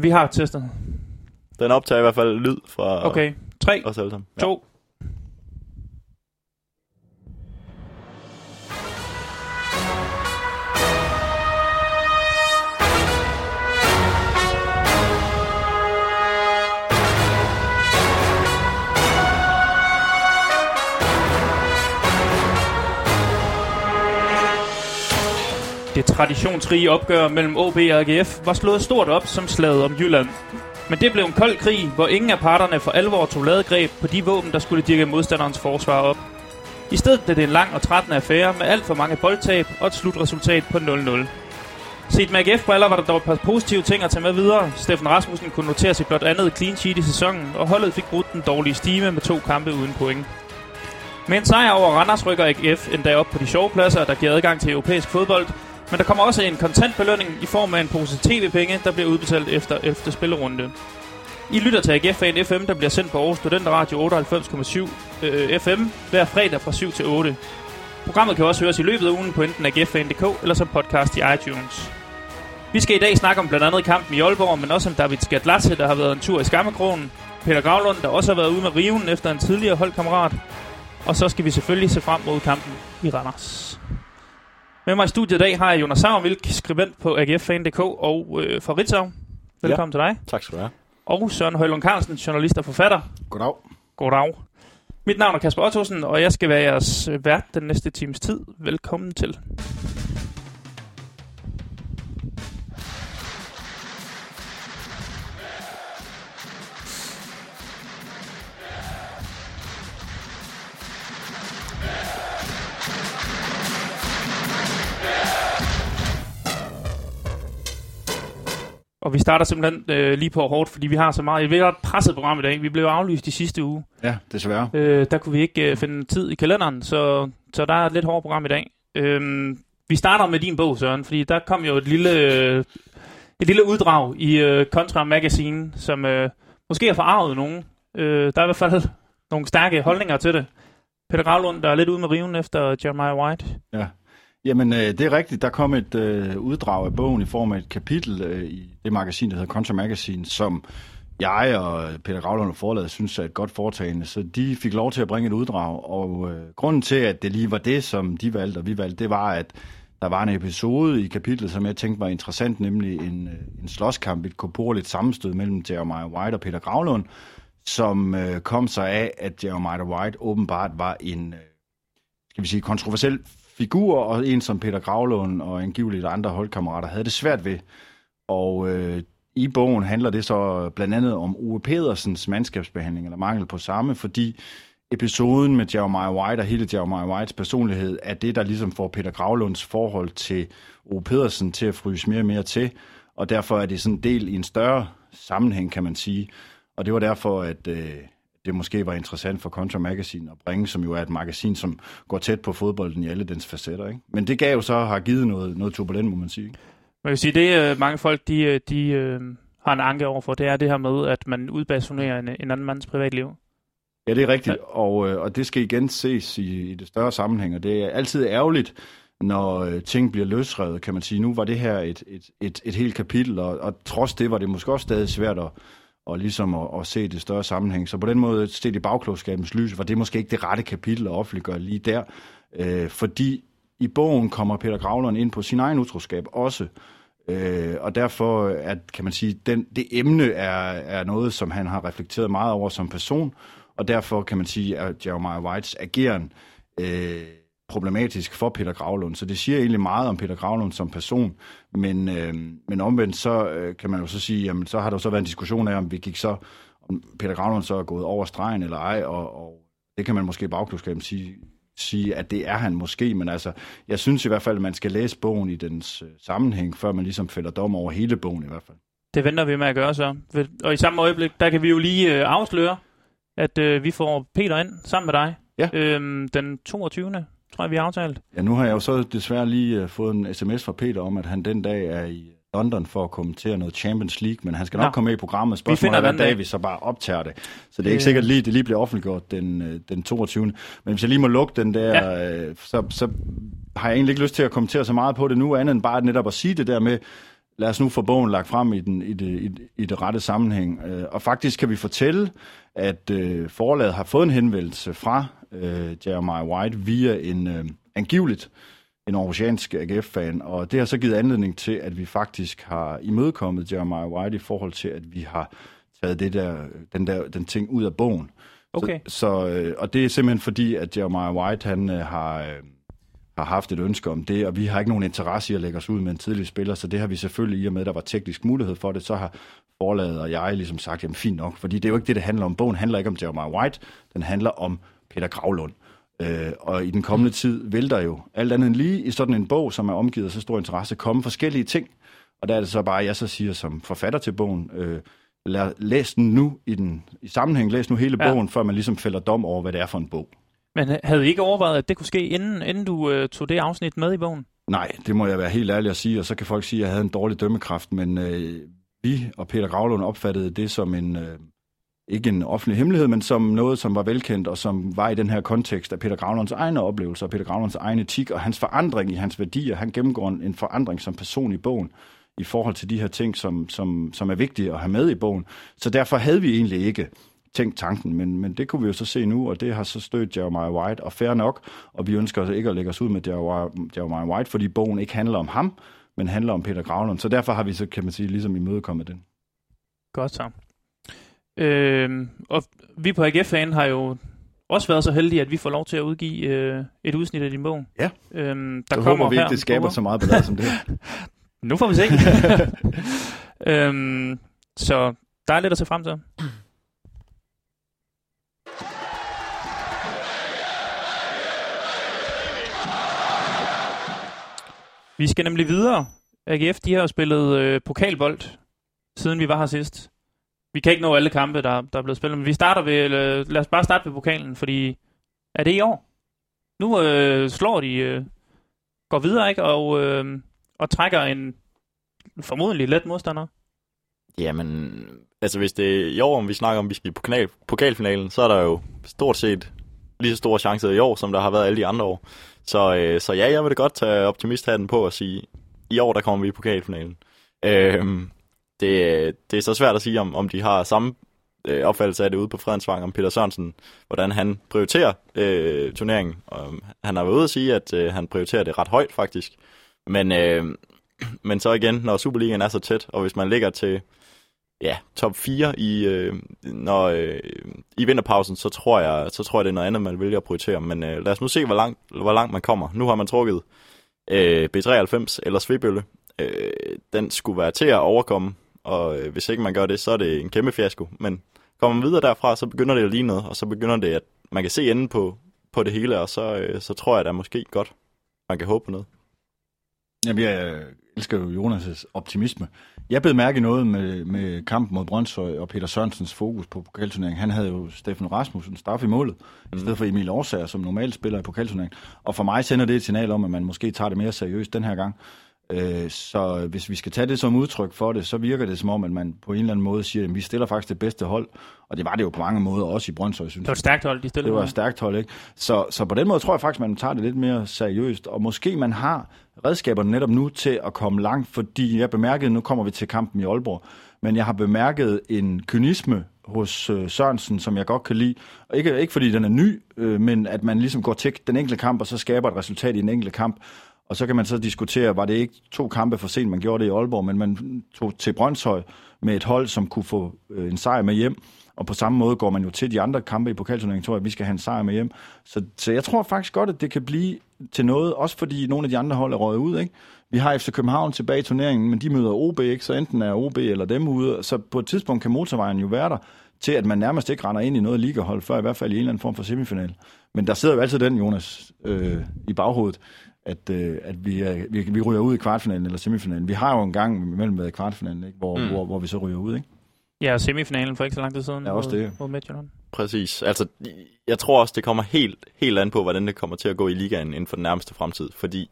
Vi har testet. Den optager i hvert fald lyd fra Okay. 3, os alle sammen. 2. traditionsrige opgør mellem OB og AGF var slået stort op som slaget om Jylland. Men det blev en kold krig, hvor ingen af parterne for alvor tog ladegreb på de våben, der skulle dirke modstanderens forsvar op. I stedet blev det en lang og trættende affære med alt for mange boldtab og et slutresultat på 0-0. Set med AGF-briller var der dog et par positive ting at tage med videre. Steffen Rasmussen kunne notere sit blot andet clean sheet i sæsonen, og holdet fik brudt den dårlige stime med to kampe uden point. Med en sejr over Randers rykker AGF endda op på de sjove pladser, der giver adgang til europæisk fodbold, men der kommer også en kontant belønning i form af en pose tv-penge, der bliver udbetalt efter 11. spillerunde. I lytter til AGF Fan FM, der bliver sendt på Aarhus Studenter Radio 98,7 øh, FM hver fredag fra 7 til 8. Programmet kan også høres i løbet af ugen på enten AGFFan.dk eller som podcast i iTunes. Vi skal i dag snakke om blandt andet kampen i Aalborg, men også om David Skadlatse, der har været en tur i Skammekrogen. Peter Gravlund, der også har været ude med riven efter en tidligere holdkammerat. Og så skal vi selvfølgelig se frem mod kampen i Randers. Med mig i studiet i dag har jeg Jonas Sauermilk, skribent på AGFFan.dk og øh, fra Ritzau. Velkommen ja. til dig. Tak skal du have. Og Søren Højlund Carlsen, journalist og forfatter. Goddag. Goddag. Mit navn er Kasper Ottosen, og jeg skal være jeres vært den næste times tid. Velkommen til. Og vi starter simpelthen øh, lige på hårdt, fordi vi har så meget. Vi har et presset program i dag. Vi blev aflyst i sidste uge. Ja, desværre. Øh, der kunne vi ikke øh, finde tid i kalenderen, så, så der er et lidt hårdt program i dag. Øh, vi starter med din bog, Søren, fordi der kom jo et lille, øh, et lille uddrag i øh, Contra Magazine, som øh, måske har forarvet nogen. Øh, der er i hvert fald nogle stærke holdninger til det. Peter Gravlund, der er lidt ude med riven efter Jeremiah White. Ja. Jamen, øh, det er rigtigt. Der kom et øh, uddrag af bogen i form af et kapitel øh, i det magasin, der hedder Contra Magazine, som jeg og Peter Gravlund og forlaget synes er et godt foretagende. Så de fik lov til at bringe et uddrag, og øh, grunden til, at det lige var det, som de valgte og vi valgte, det var, at der var en episode i kapitlet, som jeg tænkte var interessant, nemlig en, øh, en slåskamp, et korporligt sammenstød mellem Jeremiah White og Peter Gravlund, som øh, kom sig af, at Jeremiah White åbenbart var en, øh, skal vi sige, kontroversiel figur, og en som Peter Gravlund og angiveligt andre holdkammerater havde det svært ved. Og øh, i bogen handler det så blandt andet om Ove Pedersens mandskabsbehandling, eller mangel på samme, fordi episoden med Jeremiah White og hele Jeremiah Whites personlighed er det, der ligesom får Peter Gravlunds forhold til Ove Pedersen til at fryse mere og mere til, og derfor er det sådan en del i en større sammenhæng, kan man sige. Og det var derfor, at øh, det måske var interessant for Contra Magazine at bringe, som jo er et magasin, som går tæt på fodbolden i alle dens facetter. Ikke? Men det gav jo så, har givet noget, noget turbulent, må man sige. ikke? Man kan sige, det øh, mange folk, de, øh, de øh, har en anke overfor, det er det her med, at man udbasunerer en, en anden mands privatliv. Ja, det er rigtigt, og, og det skal igen ses i, i det større sammenhæng, og det er altid ærgerligt, når ting bliver løsrevet, kan man sige. Nu var det her et, et, et, et helt kapitel, og, og trods det var det måske også stadig svært at, og ligesom at, at se det større sammenhæng. Så på den måde, set i bagklogskabens lys, var det måske ikke det rette kapitel at offentliggøre lige der, øh, fordi i bogen kommer Peter Gravlund ind på sin egen utroskab også, øh, og derfor er, kan man sige, den, det emne er, er noget, som han har reflekteret meget over som person, og derfor kan man sige, at Jeremiah Whites ageren øh, problematisk for Peter Gravlund. Så det siger egentlig meget om Peter Gravlund som person, men, øh, men omvendt så øh, kan man jo så sige, jamen så har der jo så været en diskussion af, om vi gik så, om Peter Gravlund så er gået over stregen eller ej, og, og det kan man måske i bagklodskaben sige, sige, at det er han måske, men altså, jeg synes i hvert fald, at man skal læse bogen i dens øh, sammenhæng, før man ligesom fælder dom over hele bogen i hvert fald. Det venter vi med at gøre så. Og i samme øjeblik, der kan vi jo lige øh, afsløre, at øh, vi får Peter ind sammen med dig. Ja. Øhm, den 22. tror jeg, vi har aftalt. Ja, nu har jeg jo så desværre lige uh, fået en sms fra Peter om, at han den dag er i London for at kommentere noget Champions League, men han skal nok Nå. komme med i programmet. finder Spørgsmålet er, hvad dag. vi så bare optager det. Så det er ikke Øh. sikkert lige, det lige bliver offentliggjort den, øh, den 22. Men hvis jeg lige må lukke den der, ja. så, så har jeg egentlig ikke lyst til at kommentere så meget på det nu, andet end bare netop at sige det der med, lad os nu få bogen lagt frem i, den, i, det, i, det, i det rette sammenhæng. Øh, og faktisk kan vi fortælle, at øh, forlaget har fået en henvendelse fra øh, Jeremiah White via en øh, angiveligt en aarhusiansk AGF-fan, og det har så givet anledning til, at vi faktisk har imødekommet Jeremiah White i forhold til, at vi har taget det der, den, der, den ting ud af bogen. Okay. Så, så, øh, og det er simpelthen fordi, at Jeremiah White han øh, har, øh, har haft et ønske om det, og vi har ikke nogen interesse i at lægge os ud med en tidlig spiller, så det har vi selvfølgelig i og med, at der var teknisk mulighed for det, så har forlaget og jeg ligesom sagt, jamen fint nok, fordi det er jo ikke det, det handler om. Bogen handler ikke om Jeremiah White, den handler om Peter Gravlund. Øh, og i den kommende tid vil der jo alt andet end lige i sådan en bog, som er omgivet af så stor interesse, komme forskellige ting. Og der er det så bare, jeg så siger som forfatter til bogen, øh, lad, læs den nu i, den, i sammenhæng, læs nu hele Ja. bogen, før man ligesom fælder dom over, hvad det er for en bog. Men havde I ikke overvejet, at det kunne ske, inden, inden du øh, tog det afsnit med i bogen? Nej, det må jeg være helt ærlig at sige, og så kan folk sige, at jeg havde en dårlig dømmekraft, men øh, vi og Peter Gravlund opfattede det som en, øh, ikke en offentlig hemmelighed, men som noget, som var velkendt, og som var i den her kontekst af Peter Gravlunds egne oplevelser, Peter Gravlunds egen etik, og hans forandring i hans værdier. Han gennemgår en, en forandring som person i bogen, i forhold til de her ting, som, som, som er vigtige at have med i bogen. Så derfor havde vi egentlig ikke tænkt tanken, men, men det kunne vi jo så se nu, og det har så stødt Jeremiah White, og fair nok, og vi ønsker altså ikke at lægge os ud med Jeremiah White, fordi bogen ikke handler om ham, men handler om Peter Gravlund. Så derfor har vi så, kan man sige, ligesom imødekommet den. Godt så. Øhm, og vi på AGF-fan har jo også været så heldige, at vi får lov til at udgive øh, et udsnit af din bog. Ja. Øhm, der Så kommer håber vi her ikke, det skaber så meget ballade som det. Nu får vi se. øhm, så der er lidt at se frem til. Vi skal nemlig videre. AGF de har jo spillet øh, pokalbold, siden vi var her sidst. Vi kan ikke nå alle kampe, der, der er blevet spillet, men vi starter ved, øh, lad os bare starte ved pokalen, fordi er det i år? Nu øh, slår de, øh, går videre, ikke? Og, øh, og trækker en formodentlig let modstander. Jamen, altså hvis det er i år, om vi snakker om, vi skal i pokal, pokalfinalen, så er der jo stort set lige så store chancer i år, som der har været alle de andre år. Så, øh, så ja, jeg vil da godt tage optimisthatten på og sige, i år der kommer vi i pokalfinalen. Øh, det, øh, det er så svært at sige, om, om de har samme øh, opfattelse af det ude på Fredensvang, om Peter Sørensen, hvordan han prioriterer øh, turneringen. Og, øh, han har været ude at sige, at øh, han prioriterer det ret højt faktisk. Men, øh, men så igen, når Superligaen er så tæt, og hvis man ligger til ja, top 4 i, øh, når, øh, i vinterpausen, så tror, jeg, så tror jeg, det er noget andet, man vælger at prioritere. Men øh, lad os nu se, hvor langt, hvor langt man kommer. Nu har man trukket øh, B93 eller Svebølle. Øh, den skulle være til at overkomme, og øh, hvis ikke man gør det, så er det en kæmpe fiasko. Men kommer man videre derfra, så begynder det at ligne noget, og så begynder det, at man kan se enden på, på det hele, og så, øh, så tror jeg, det er måske godt, man kan håbe på noget. Jamen, jeg elsker jo Jonas' optimisme. Jeg blev mærke noget med, med kampen mod Brøndshøj og Peter Sørensens fokus på pokalturneringen. Han havde jo Steffen Rasmussen staff i målet, mm. i stedet for Emil Aarsager, som normalt spiller i pokalturneringen. Og for mig sender det et signal om, at man måske tager det mere seriøst den her gang. Øh, Så hvis vi skal tage det som udtryk for det, så virker det som om, at man på en eller anden måde siger, at vi stiller faktisk det bedste hold. Og det var det jo på mange måder også i Brøndshøj, synes Det var et stærkt hold, de stillede. det var et stærkt hold, ikke? Så, så på den måde tror jeg faktisk, man tager det lidt mere seriøst, og måske man har redskaberne netop nu til at komme langt, fordi jeg bemærkede, nu kommer vi til kampen i Aalborg, men jeg har bemærket en kynisme hos øh, Sørensen, som jeg godt kan lide. Og ikke, ikke fordi den er ny, øh, men at man ligesom går til den enkelte kamp, og så skaber et resultat i den enkelte kamp. Og så kan man så diskutere, var det ikke to kampe for sent, man gjorde det i Aalborg, men man tog til Brøndshøj med et hold, som kunne få øh, en sejr med hjem. Og på samme måde går man jo til de andre kampe i pokalturneringen, tror jeg, at vi skal have en sejr med hjem. Så, så jeg tror faktisk godt, at det kan blive til noget, også fordi nogle af de andre hold er røget ud. Ikke? Vi har FC København tilbage i turneringen, men de møder OB, ikke? så enten er OB eller dem ude. Så på et tidspunkt kan motorvejen jo være der til, at man nærmest ikke render ind i noget ligahold, før i hvert fald i en eller anden form for semifinal. Men der sidder jo altid den, Jonas, øh, i baghovedet, at, øh, at vi, er, vi, vi ryger ud i kvartfinalen eller semifinalen. Vi har jo en gang imellem været i kvartfinalen, ikke? Hvor, mm. hvor, hvor vi så ryger ud. Ikke? Ja, semifinalen for ikke så lang tid siden. Ja, også mod, det. Mod Midtjylland. Præcis. Altså, jeg tror også, det kommer helt, helt an på, hvordan det kommer til at gå i ligaen inden for den nærmeste fremtid. Fordi,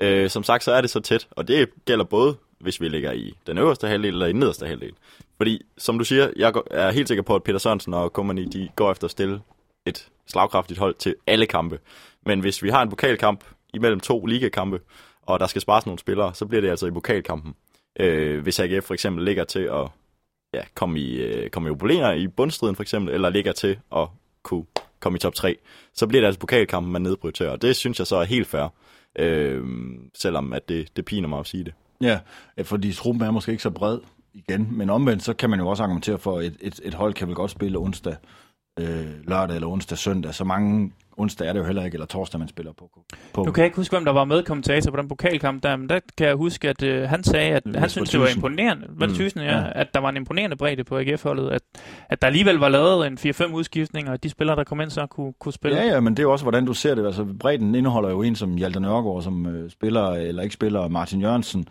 øh, som sagt, så er det så tæt, og det gælder både, hvis vi ligger i den øverste halvdel eller i den nederste halvdel. Fordi, som du siger, jeg er helt sikker på, at Peter Sørensen og company, de går efter at stille et slagkraftigt hold til alle kampe. Men hvis vi har en pokalkamp imellem to ligakampe, og der skal spares nogle spillere, så bliver det altså i pokalkampen. Øh, hvis AGF for eksempel ligger til at ja, komme i, øh, komme i problemer i bundstriden for eksempel, eller ligger til at kunne komme i top 3, så bliver det altså pokalkampen, man nedprioriterer, og det synes jeg så er helt fair, øh, selvom at det, det piner mig at sige det. Ja, fordi truppen er måske ikke så bred igen, men omvendt, så kan man jo også argumentere for, at et, et, et hold kan vel godt spille onsdag, øh, lørdag eller onsdag, søndag. Så mange onsdag er det jo heller ikke, eller torsdag, man spiller på. på. Du kan ikke huske, hvem der var med kommentator på den pokalkamp der, men der kan jeg huske, at øh, han sagde, at han synes, det var imponerende, mm. Thyssen, ja, ja. at der var en imponerende bredde på AGF-holdet, at, at der alligevel var lavet en 4-5 udskiftninger, og de spillere, der kom ind, så kunne, kunne spille. Ja, ja, men det er jo også, hvordan du ser det. Altså, bredden indeholder jo en som Hjalte Nørgaard, som øh, spiller eller ikke spiller, Martin Jørgensen,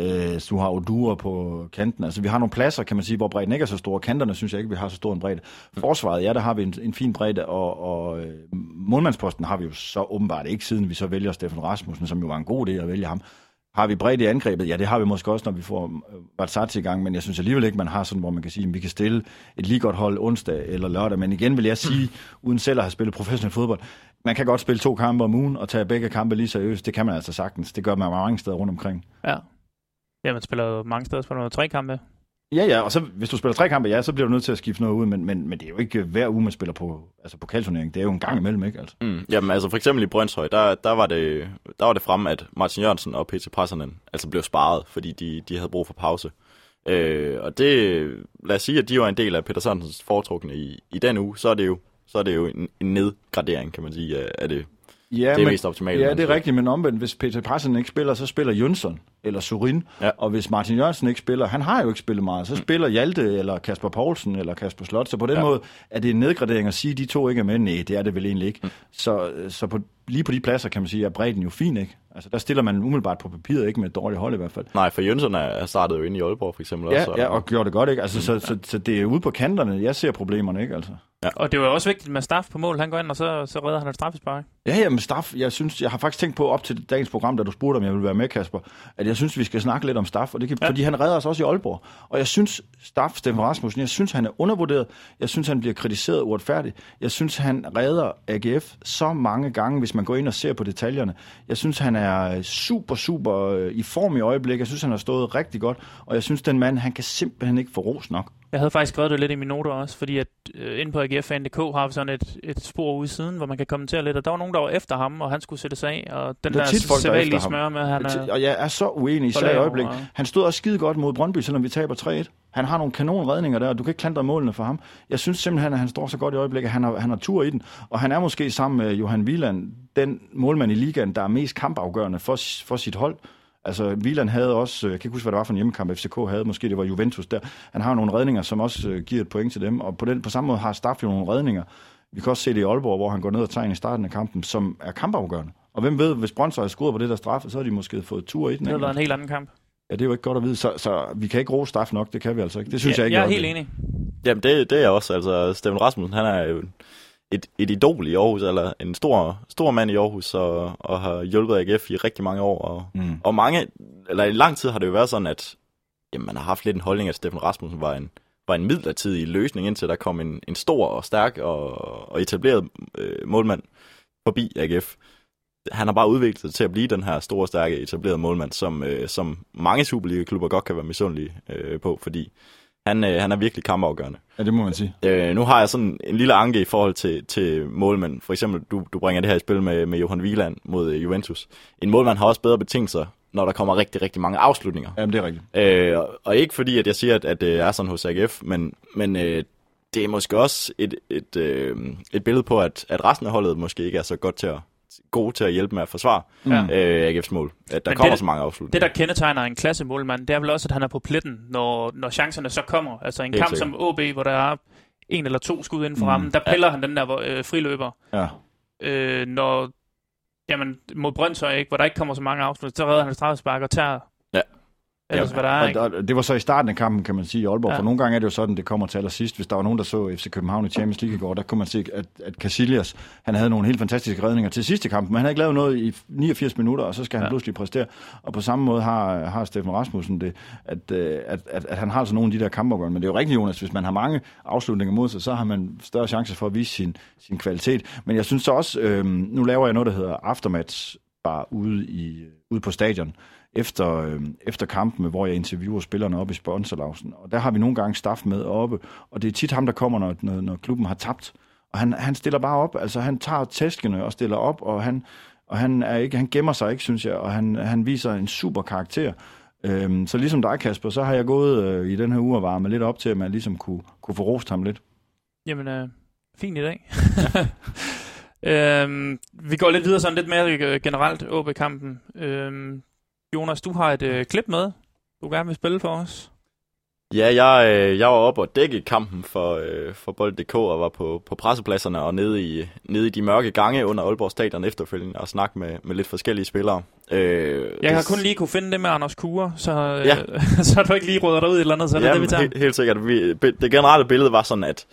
Øh, du har Odura på kanten. Altså, vi har nogle pladser, kan man sige, hvor bredden ikke er så stor. Kanterne synes jeg ikke, vi har så stor en bredde. Forsvaret, ja, der har vi en, en fin bredde, og, og øh, målmandsposten har vi jo så åbenbart ikke, siden vi så vælger Stefan Rasmussen, som jo var en god idé at vælge ham. Har vi bredt i angrebet? Ja, det har vi måske også, når vi får øh, Vatsati i gang, men jeg synes alligevel ikke, man har sådan, hvor man kan sige, at vi kan stille et lige godt hold onsdag eller lørdag. Men igen vil jeg sige, uden selv at have spillet professionel fodbold, man kan godt spille to kampe om ugen og tage begge kampe lige seriøst. Det kan man altså sagtens. Det gør man mange steder rundt omkring. Ja, Ja, man spiller jo mange steder, spiller tre kampe. Ja, ja, og så hvis du spiller tre kampe, ja, så bliver du nødt til at skifte noget ud, men, men, men det er jo ikke hver uge, man spiller på altså pokalturnering. Det er jo en gang imellem, ikke? Altså. Mm, jamen, altså for eksempel i Brøndshøj, der, der, var det, der var det fremme, at Martin Jørgensen og Peter Pressernen altså blev sparet, fordi de, de havde brug for pause. Øh, og det, lad os sige, at de var en del af Peter Sandensens foretrukne i, i den uge, så er det jo, så er det jo en, en nedgradering, kan man sige, af, af det Ja, det er men, mest optimalt. Ja, det er rigtigt, men omvendt, hvis Peter Passen ikke spiller, så spiller Jønsson eller Surin. Ja. Og hvis Martin Jørgensen ikke spiller, han har jo ikke spillet meget, så mm. spiller Hjalte eller Kasper Poulsen eller Kasper Slot. Så på den ja. måde er det en nedgradering at sige, at de to ikke er med. Nej, det er det vel egentlig ikke. Mm. Så, så på, lige på de pladser kan man sige, at bredden jo fin, ikke? Altså der stiller man umiddelbart på papiret, ikke med et dårligt hold i hvert fald. Nej, for Jønsson er startet jo ind i Aalborg for eksempel. Ja, også, og... ja og gjorde det godt, ikke? Altså, mm. så, så, så, det er ude på kanterne, jeg ser problemerne, ikke? Altså. Ja. Og det var også vigtigt med Staff på mål. Han går ind, og så, så redder han et straffespark. Ja, ja, men Staff, jeg synes, jeg har faktisk tænkt på op til dagens program, da du spurgte, om jeg ville være med, Kasper, at jeg synes, vi skal snakke lidt om Staff, og det kan, ja. fordi han redder os også i Aalborg. Og jeg synes, Staff, Steffen Rasmussen, jeg synes, han er undervurderet. Jeg synes, han bliver kritiseret uretfærdigt. Jeg synes, han redder AGF så mange gange, hvis man går ind og ser på detaljerne. Jeg synes, han er super, super øh, i form i øjeblikket. Jeg synes, han har stået rigtig godt, og jeg synes, den mand, han kan simpelthen ikke få ros nok. Jeg havde faktisk skrevet det lidt i mine noter også, fordi at øh, inde på AGF.dk har vi sådan et, et spor ude siden, hvor man kan kommentere lidt, og der var nogen, der var efter ham, og han skulle sætte sig af, og den der, der sædvanlige smør med, han er... Og jeg er så uenig, især i øjeblik. Og... Han stod også skide godt mod Brøndby, selvom vi taber 3-1. Han har nogle kanonredninger der, og du kan ikke klandre målene for ham. Jeg synes simpelthen, at han står så godt i øjeblikket. Han har, han har tur i den, og han er måske sammen med Johan Wieland, den målmand i ligaen, der er mest kampafgørende for, for sit hold. Altså, Wieland havde også, jeg kan ikke huske, hvad det var for en hjemmekamp, FCK havde, måske det var Juventus der. Han har nogle redninger, som også øh, giver et point til dem, og på, den, på samme måde har Staff jo nogle redninger. Vi kan også se det i Aalborg, hvor han går ned og tager i starten af kampen, som er kampafgørende. Og hvem ved, hvis Brøndshøj scoret på det der straffe, så har de måske fået tur i den. Det er en helt anden kamp. Ja, det er jo ikke godt at vide. Så, så vi kan ikke rose Staff nok, det kan vi altså ikke. Det synes ja, jeg ikke. Jeg er helt enig. Jamen, det, det er også. Altså, Steffen Rasmussen, han er jo et, et idol i Aarhus, eller en stor, stor mand i Aarhus, og, og har hjulpet AGF i rigtig mange år. Og, mm. og mange, eller i lang tid har det jo været sådan, at jamen, man har haft lidt en holdning, at Steffen Rasmussen var en, var en midlertidig løsning, indtil der kom en, en stor og stærk og, og etableret øh, målmand forbi AGF. Han har bare udviklet sig til at blive den her store, stærke, etablerede målmand, som, øh, som mange Superliga-klubber godt kan være misundelige øh, på, fordi han, øh, han er virkelig kampafgørende. Ja, det må man sige. Øh, nu har jeg sådan en lille anke i forhold til, til målmænd. For eksempel, du, du bringer det her i spil med, med Johan Wieland mod øh, Juventus. En målmand har også bedre betingelser, når der kommer rigtig, rigtig mange afslutninger. Jamen, det er rigtigt. Øh, og ikke fordi, at jeg siger, at, at det er sådan hos AGF, men, men øh, det er måske også et, et, øh, et billede på, at, at resten af holdet måske ikke er så godt til at, gode til at hjælpe med at forsvare ja. øh, AGF's mål. At der Men kommer det, så mange afslutninger. Det, der kendetegner en klassemålmand, det er vel også, at han er på pletten, når, når chancerne så kommer. Altså en Helt kamp sikkert. som OB, hvor der er en eller to skud inden for mm. rammen, der piller ja. han den der øh, friløber. Ja. Øh, når jamen, mod Brøndshøj, ikke, hvor der ikke kommer så mange afslutninger, så redder han et straffespark og tager ellers, ja, hvad der er, ikke? Og, og det var så i starten af kampen, kan man sige, i Aalborg, ja. for nogle gange er det jo sådan, det kommer til allersidst. Hvis der var nogen, der så FC København i Champions League i går, der kunne man se, at, at Casillas, han havde nogle helt fantastiske redninger til sidste kamp, men han havde ikke lavet noget i 89 minutter, og så skal han ja. pludselig præstere. Og på samme måde har, har Steffen Rasmussen det, at, øh, at, at, at han har altså nogle af de der kampafgørende. Men det er jo rigtigt, Jonas, hvis man har mange afslutninger mod sig, så har man større chance for at vise sin, sin kvalitet. Men jeg synes så også, øh, nu laver jeg noget, der hedder Aftermatch, bare ude, i, ude på stadion efter, øh, efter kampen, hvor jeg interviewer spillerne op i sponsorlausen. Og der har vi nogle gange staff med oppe, og det er tit ham, der kommer, når, når, når klubben har tabt. Og han, han stiller bare op, altså han tager tæskene og stiller op, og han, og han, er ikke, han gemmer sig ikke, synes jeg, og han, han viser en super karakter. Øhm, så ligesom dig, Kasper, så har jeg gået øh, i den her uge og varmet lidt op til, at man ligesom kunne, kunne få rost ham lidt. Jamen, øh, fint i dag. øhm, vi går lidt videre sådan lidt mere generelt åbe kampen. Øhm, Jonas, du har et øh, klip med, du gerne vil spille for os. Ja, jeg, øh, jeg var oppe og dække kampen for, øh, for Bold.dk og var på, på pressepladserne og nede i, nede i de mørke gange under Aalborg Stadion efterfølgende og snakke med, med lidt forskellige spillere. Øh, jeg har kun lige kunne finde det med Anders Kure, så, øh, ja. så har du ikke lige rådet dig ud et eller andet, så er det ja, det, vi tager. Helt, helt sikkert. Vi, det generelle billede var sådan, at,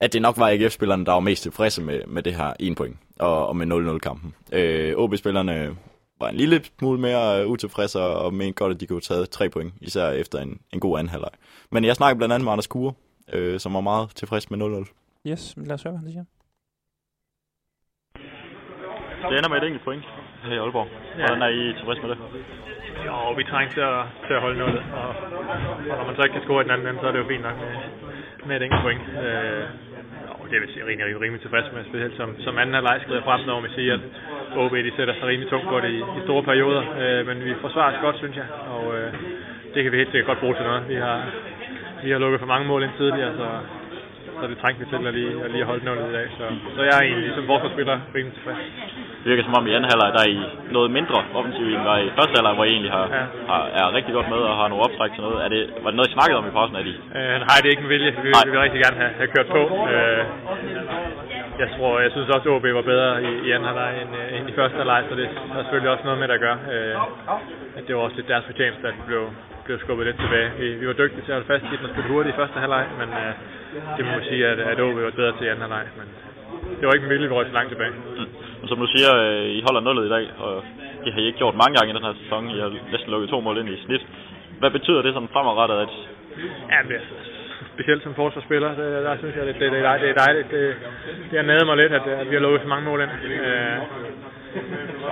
at det nok var AGF-spillerne, der var mest tilfredse med, med det her 1 point og, og med 0-0-kampen. Øh, OB-spillerne var en lille smule mere uh, utilfredse og mente godt, at de kunne have taget tre point, især efter en, en god anden halvleg. Men jeg snakkede blandt andet med Anders Kure, øh, som var meget tilfreds med 0-0. Yes, men lad os høre, hvad han siger. Det ender med et enkelt point her i Aalborg. Ja. Hvordan er I tilfreds med det? Jo, vi trænger til at, til at holde nullet, og, og når man så ikke kan score i den anden ende, så er det jo fint nok med, med et enkelt point. Øh, det er jeg rimelig, rimelig, rimelig tilfreds med, specielt som, som anden halvleg skrider frem, når man siger, at OB de sætter sig rimelig tungt på det i, i store perioder. Øh, men vi forsvarer os godt, synes jeg, og øh, det kan vi helt sikkert godt bruge til noget. Vi har, vi har lukket for mange mål ind tidligere, så, så det trængte vi til at lige, at lige holde nullet i dag. Så, så jeg er egentlig ligesom forsvarsspiller rimelig tilfreds. Det virker som om i anden halvleg, der er I noget mindre offensiv, end var i første halvleg, hvor I egentlig har, ja. har, er rigtig godt med og har nogle optræk til noget. Er det, var det noget, I snakkede om i pausen, at I? Øh, nej, det er ikke med vilje. Vi, vi vil rigtig gerne have, have kørt på. Øh, jeg tror, jeg synes også, at OB var bedre i, i anden halvleg end, øh, end i første halvleg, så det har selvfølgelig også noget med det at gøre. Øh, det var også lidt deres fortjeneste, at vi blev, blev skubbet lidt tilbage. Vi, vi var dygtige til at holde fast i den og spille hurtigt i første halvleg, men øh, det må man sige, at, at OB var bedre til i anden halvleg. Men det var ikke vilje, vi røg så langt tilbage. Mm. Som du siger, øh, I holder nullet i dag, og det har I ikke gjort mange gange i den her sæson. I har næsten lukket to mål ind i snit. Hvad betyder det sådan fremadrettet? At... Ja, det specielt som forsvarsspiller, det, der synes jeg, det, det, det, det er dejligt. Det, det har nadet mig lidt, at, at vi har lukket så mange mål ind. Øh,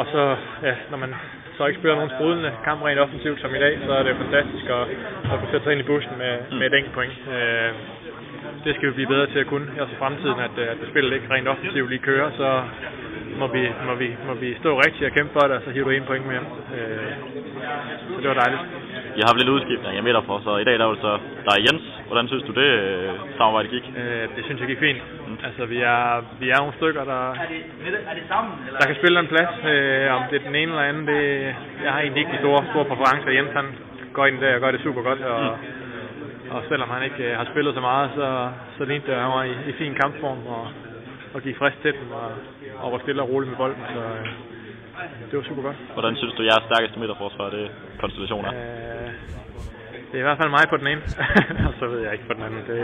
og så, ja, når man så ikke spiller nogen sprudlende kamp rent offensivt som i dag, så er det fantastisk at, at kunne sætte sig ind i bussen med, med et enkelt point. Øh, det skal vi blive bedre til at kunne også i fremtiden, at, at spillet ikke rent offensivt lige kører, så må vi, må vi, må vi stå rigtigt og kæmpe for det, og så hiver du en point med hjem. Øh, så det var dejligt. Jeg har lidt udskiftning jeg midter for, så i dag der var det så der er Jens. Hvordan synes du det øh, samarbejde gik? Øh, det synes jeg gik fint. Mm. Altså vi er, vi er nogle stykker, der, der kan spille en plads. Øh, om det er den ene eller anden, det, jeg har egentlig ikke de store, store præferencer. Jens han går ind der og gør det super godt, og, mm. og selvom han ikke øh, har spillet så meget, så, så lignede det, at han var i, i fin kampform, og, og gik frisk til den, og, og var stille og rolig med bolden. Så, øh, det var super godt. Hvordan synes du, jeres stærkeste midterforsvar det konstellationer? Øh, det er i hvert fald mig på den ene, og så ved jeg ikke på den anden. Det,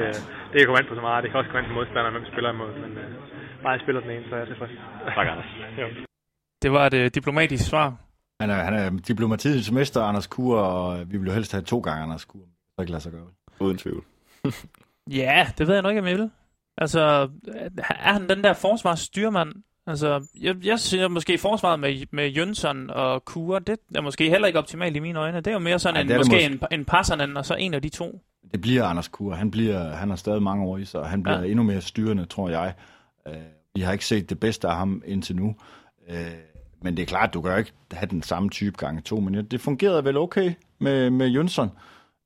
det kan komme ind på så meget. Det kan også komme ind på modstanderen, hvem spiller imod. Men uh, bare jeg spiller den ene, så er jeg tilfreds. Tak, Anders. jo. Det var et uh, diplomatisk svar. Han er, han er diplomatiets mester, Anders Kur, og vi vil jo helst have to gange Anders Kur. Så ikke lade sig gøre. Uden tvivl. ja, det ved jeg nok ikke, om jeg vil. Altså, er han den der forsvarsstyrmand, Altså, jeg, jeg synes måske forsvaret med, med Jønsson og Kure, det er måske heller ikke optimalt i mine øjne. Det er jo mere sådan Ej, en, måske mås- en, en passeren, og så en af de to. Det bliver Anders Kure. Han, bliver, han har stadig mange år i sig, og han bliver ja. endnu mere styrende, tror jeg. Uh, vi har ikke set det bedste af ham indtil nu. Uh, men det er klart, du kan jo ikke have den samme type gange to, men det fungerede vel okay med, med Jønsson.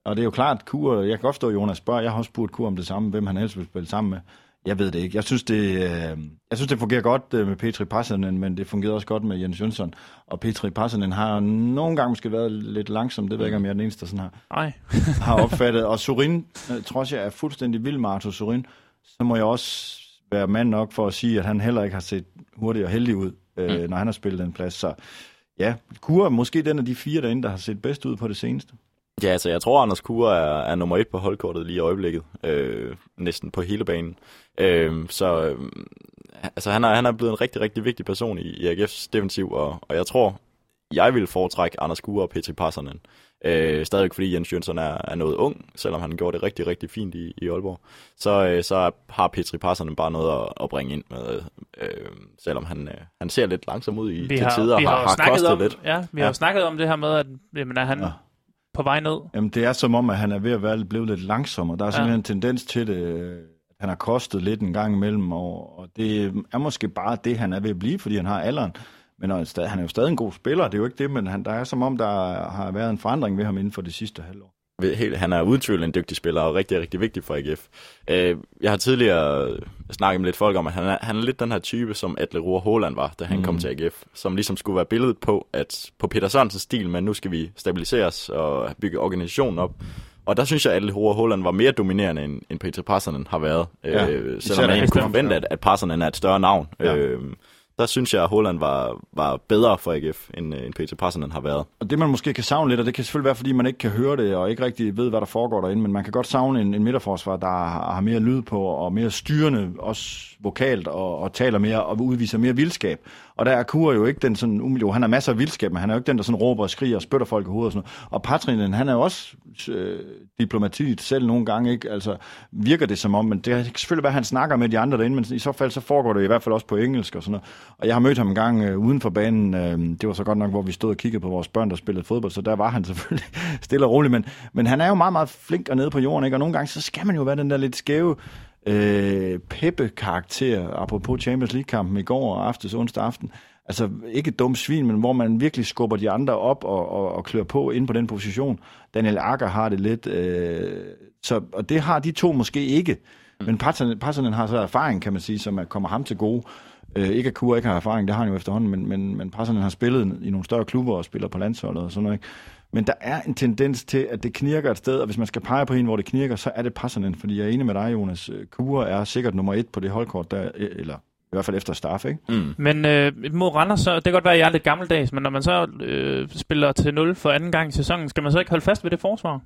Og det er jo klart, Kure, jeg kan godt forstå, Jonas spørger, jeg har også spurgt Kure om det samme, hvem han helst vil spille sammen med. Jeg ved det ikke. Jeg synes, det, øh, jeg synes, det fungerer godt øh, med Petri Passanen, men det fungerer også godt med Jens Jønsson. Og Petri Passanen har nogle gange måske været lidt langsom. Det ved jeg ikke, om jeg er den eneste, der sådan har, Nej. har opfattet. Og Sorin, øh, trods jeg er fuldstændig vild med Arthur Sorin, så må jeg også være mand nok for at sige, at han heller ikke har set hurtig og heldig ud, øh, mm. når han har spillet den plads. Så ja, Kure er måske den af de fire derinde, der har set bedst ud på det seneste. Ja, altså jeg tror, Anders Kure er, er nummer et på holdkortet lige i øjeblikket. Øh, næsten på hele banen. Øh, så øh, altså, han, er, han er blevet en rigtig, rigtig vigtig person i, i AGF's defensiv, og, og jeg tror, jeg vil foretrække Anders Kure og Petri Passernen. Øh, stadigvæk fordi Jens Jønsson er, er noget ung, selvom han gjorde det rigtig, rigtig fint i, i Aalborg. Så, øh, så har Petri Passernen bare noget at, at bringe ind med, øh, selvom han, øh, han ser lidt langsom ud i Vi til har, tider og har, har, har snakket kostet om, lidt. Ja, vi Ja. har jo snakket om det her med, at jamen, er han Ja. På vej ned. Jamen, det er som om, at han er ved at være blevet lidt langsom, og der er Ja. simpelthen en tendens til det. øh, Han har kostet lidt en gang imellem, og, og det er måske bare det, han er ved at blive, fordi han har alderen. Men er han er jo stadig en god spiller, det er jo ikke det, men han, der er som om, der har været en forandring ved ham inden for det sidste halvår. Helt- Han er uden tvivl en dygtig spiller og rigtig, rigtig vigtig for AGF. Øh, jeg har tidligere snakket med lidt folk om, at han er, han er lidt den her type, som Atle Roar Håland var, da han Mm. kom til AGF. Som ligesom skulle være billedet på, at på Peter Sørensens stil, men nu skal vi stabiliseres og bygge organisationen op. Og der synes jeg, at Atle Roar Håland var mere dominerende, end, end Peter Passernen har været. Ja, øh, selvom man egentlig kunne forvente, at, at Passernen er et større navn. Ja. Øh, der synes jeg, at Holland var, var bedre for AGF, end, øh, end Peter Passernen har været. Og det man måske kan savne lidt, og det kan selvfølgelig være, fordi man ikke kan høre det, og ikke rigtig ved, hvad der foregår derinde, men man kan godt savne en, en midterforsvar, der har, har mere lyd på, og mere styrende, også vokalt, og, og taler mere, og udviser mere vildskab. Og der er Kure jo ikke den sådan, umiddelbart, han har masser af vildskab, men han er jo ikke den, der sådan råber og skriger og spytter folk i hovedet og sådan noget. Og Patrinen, han er jo også øh, diplomatiet selv nogle gange, ikke? Altså, virker det som om, men det kan selvfølgelig være, at han snakker med de andre derinde, men i så fald, så foregår det i hvert fald også på engelsk og sådan noget. Og jeg har mødt ham en gang øh, uden for banen, øh, det var så godt nok, hvor vi stod og kiggede på vores børn, der spillede fodbold, så der var han selvfølgelig stille og rolig, men, men han er jo meget, meget flink og nede på jorden, ikke? Og nogle gange, så skal man jo være den der lidt skæve, øh, Peppe-karakter, apropos Champions League-kampen i går og aftes, onsdag aften. Altså ikke et dumt svin, men hvor man virkelig skubber de andre op og, og, og klør på ind på den position. Daniel Akker har det lidt, øh, så, og det har de to måske ikke. Men Patsanen, Patsanen har så erfaring, kan man sige, som er, kommer ham til gode. Øh, ikke at Kure ikke har erfaring, det har han jo efterhånden, men, men, men Patsanen har spillet i nogle større klubber og spiller på landsholdet og sådan noget. Ikke? Men der er en tendens til, at det knirker et sted, og hvis man skal pege på en, hvor det knirker, så er det Passanen, fordi jeg er enig med dig, Jonas. Øh, Kure er sikkert nummer et på det holdkort, der, øh, eller i hvert fald efter Staff, ikke? Mm. Men øh, mod Randers, så, det kan godt være, at jeg er lidt gammeldags, men når man så øh, spiller til 0 for anden gang i sæsonen, skal man så ikke holde fast ved det forsvar?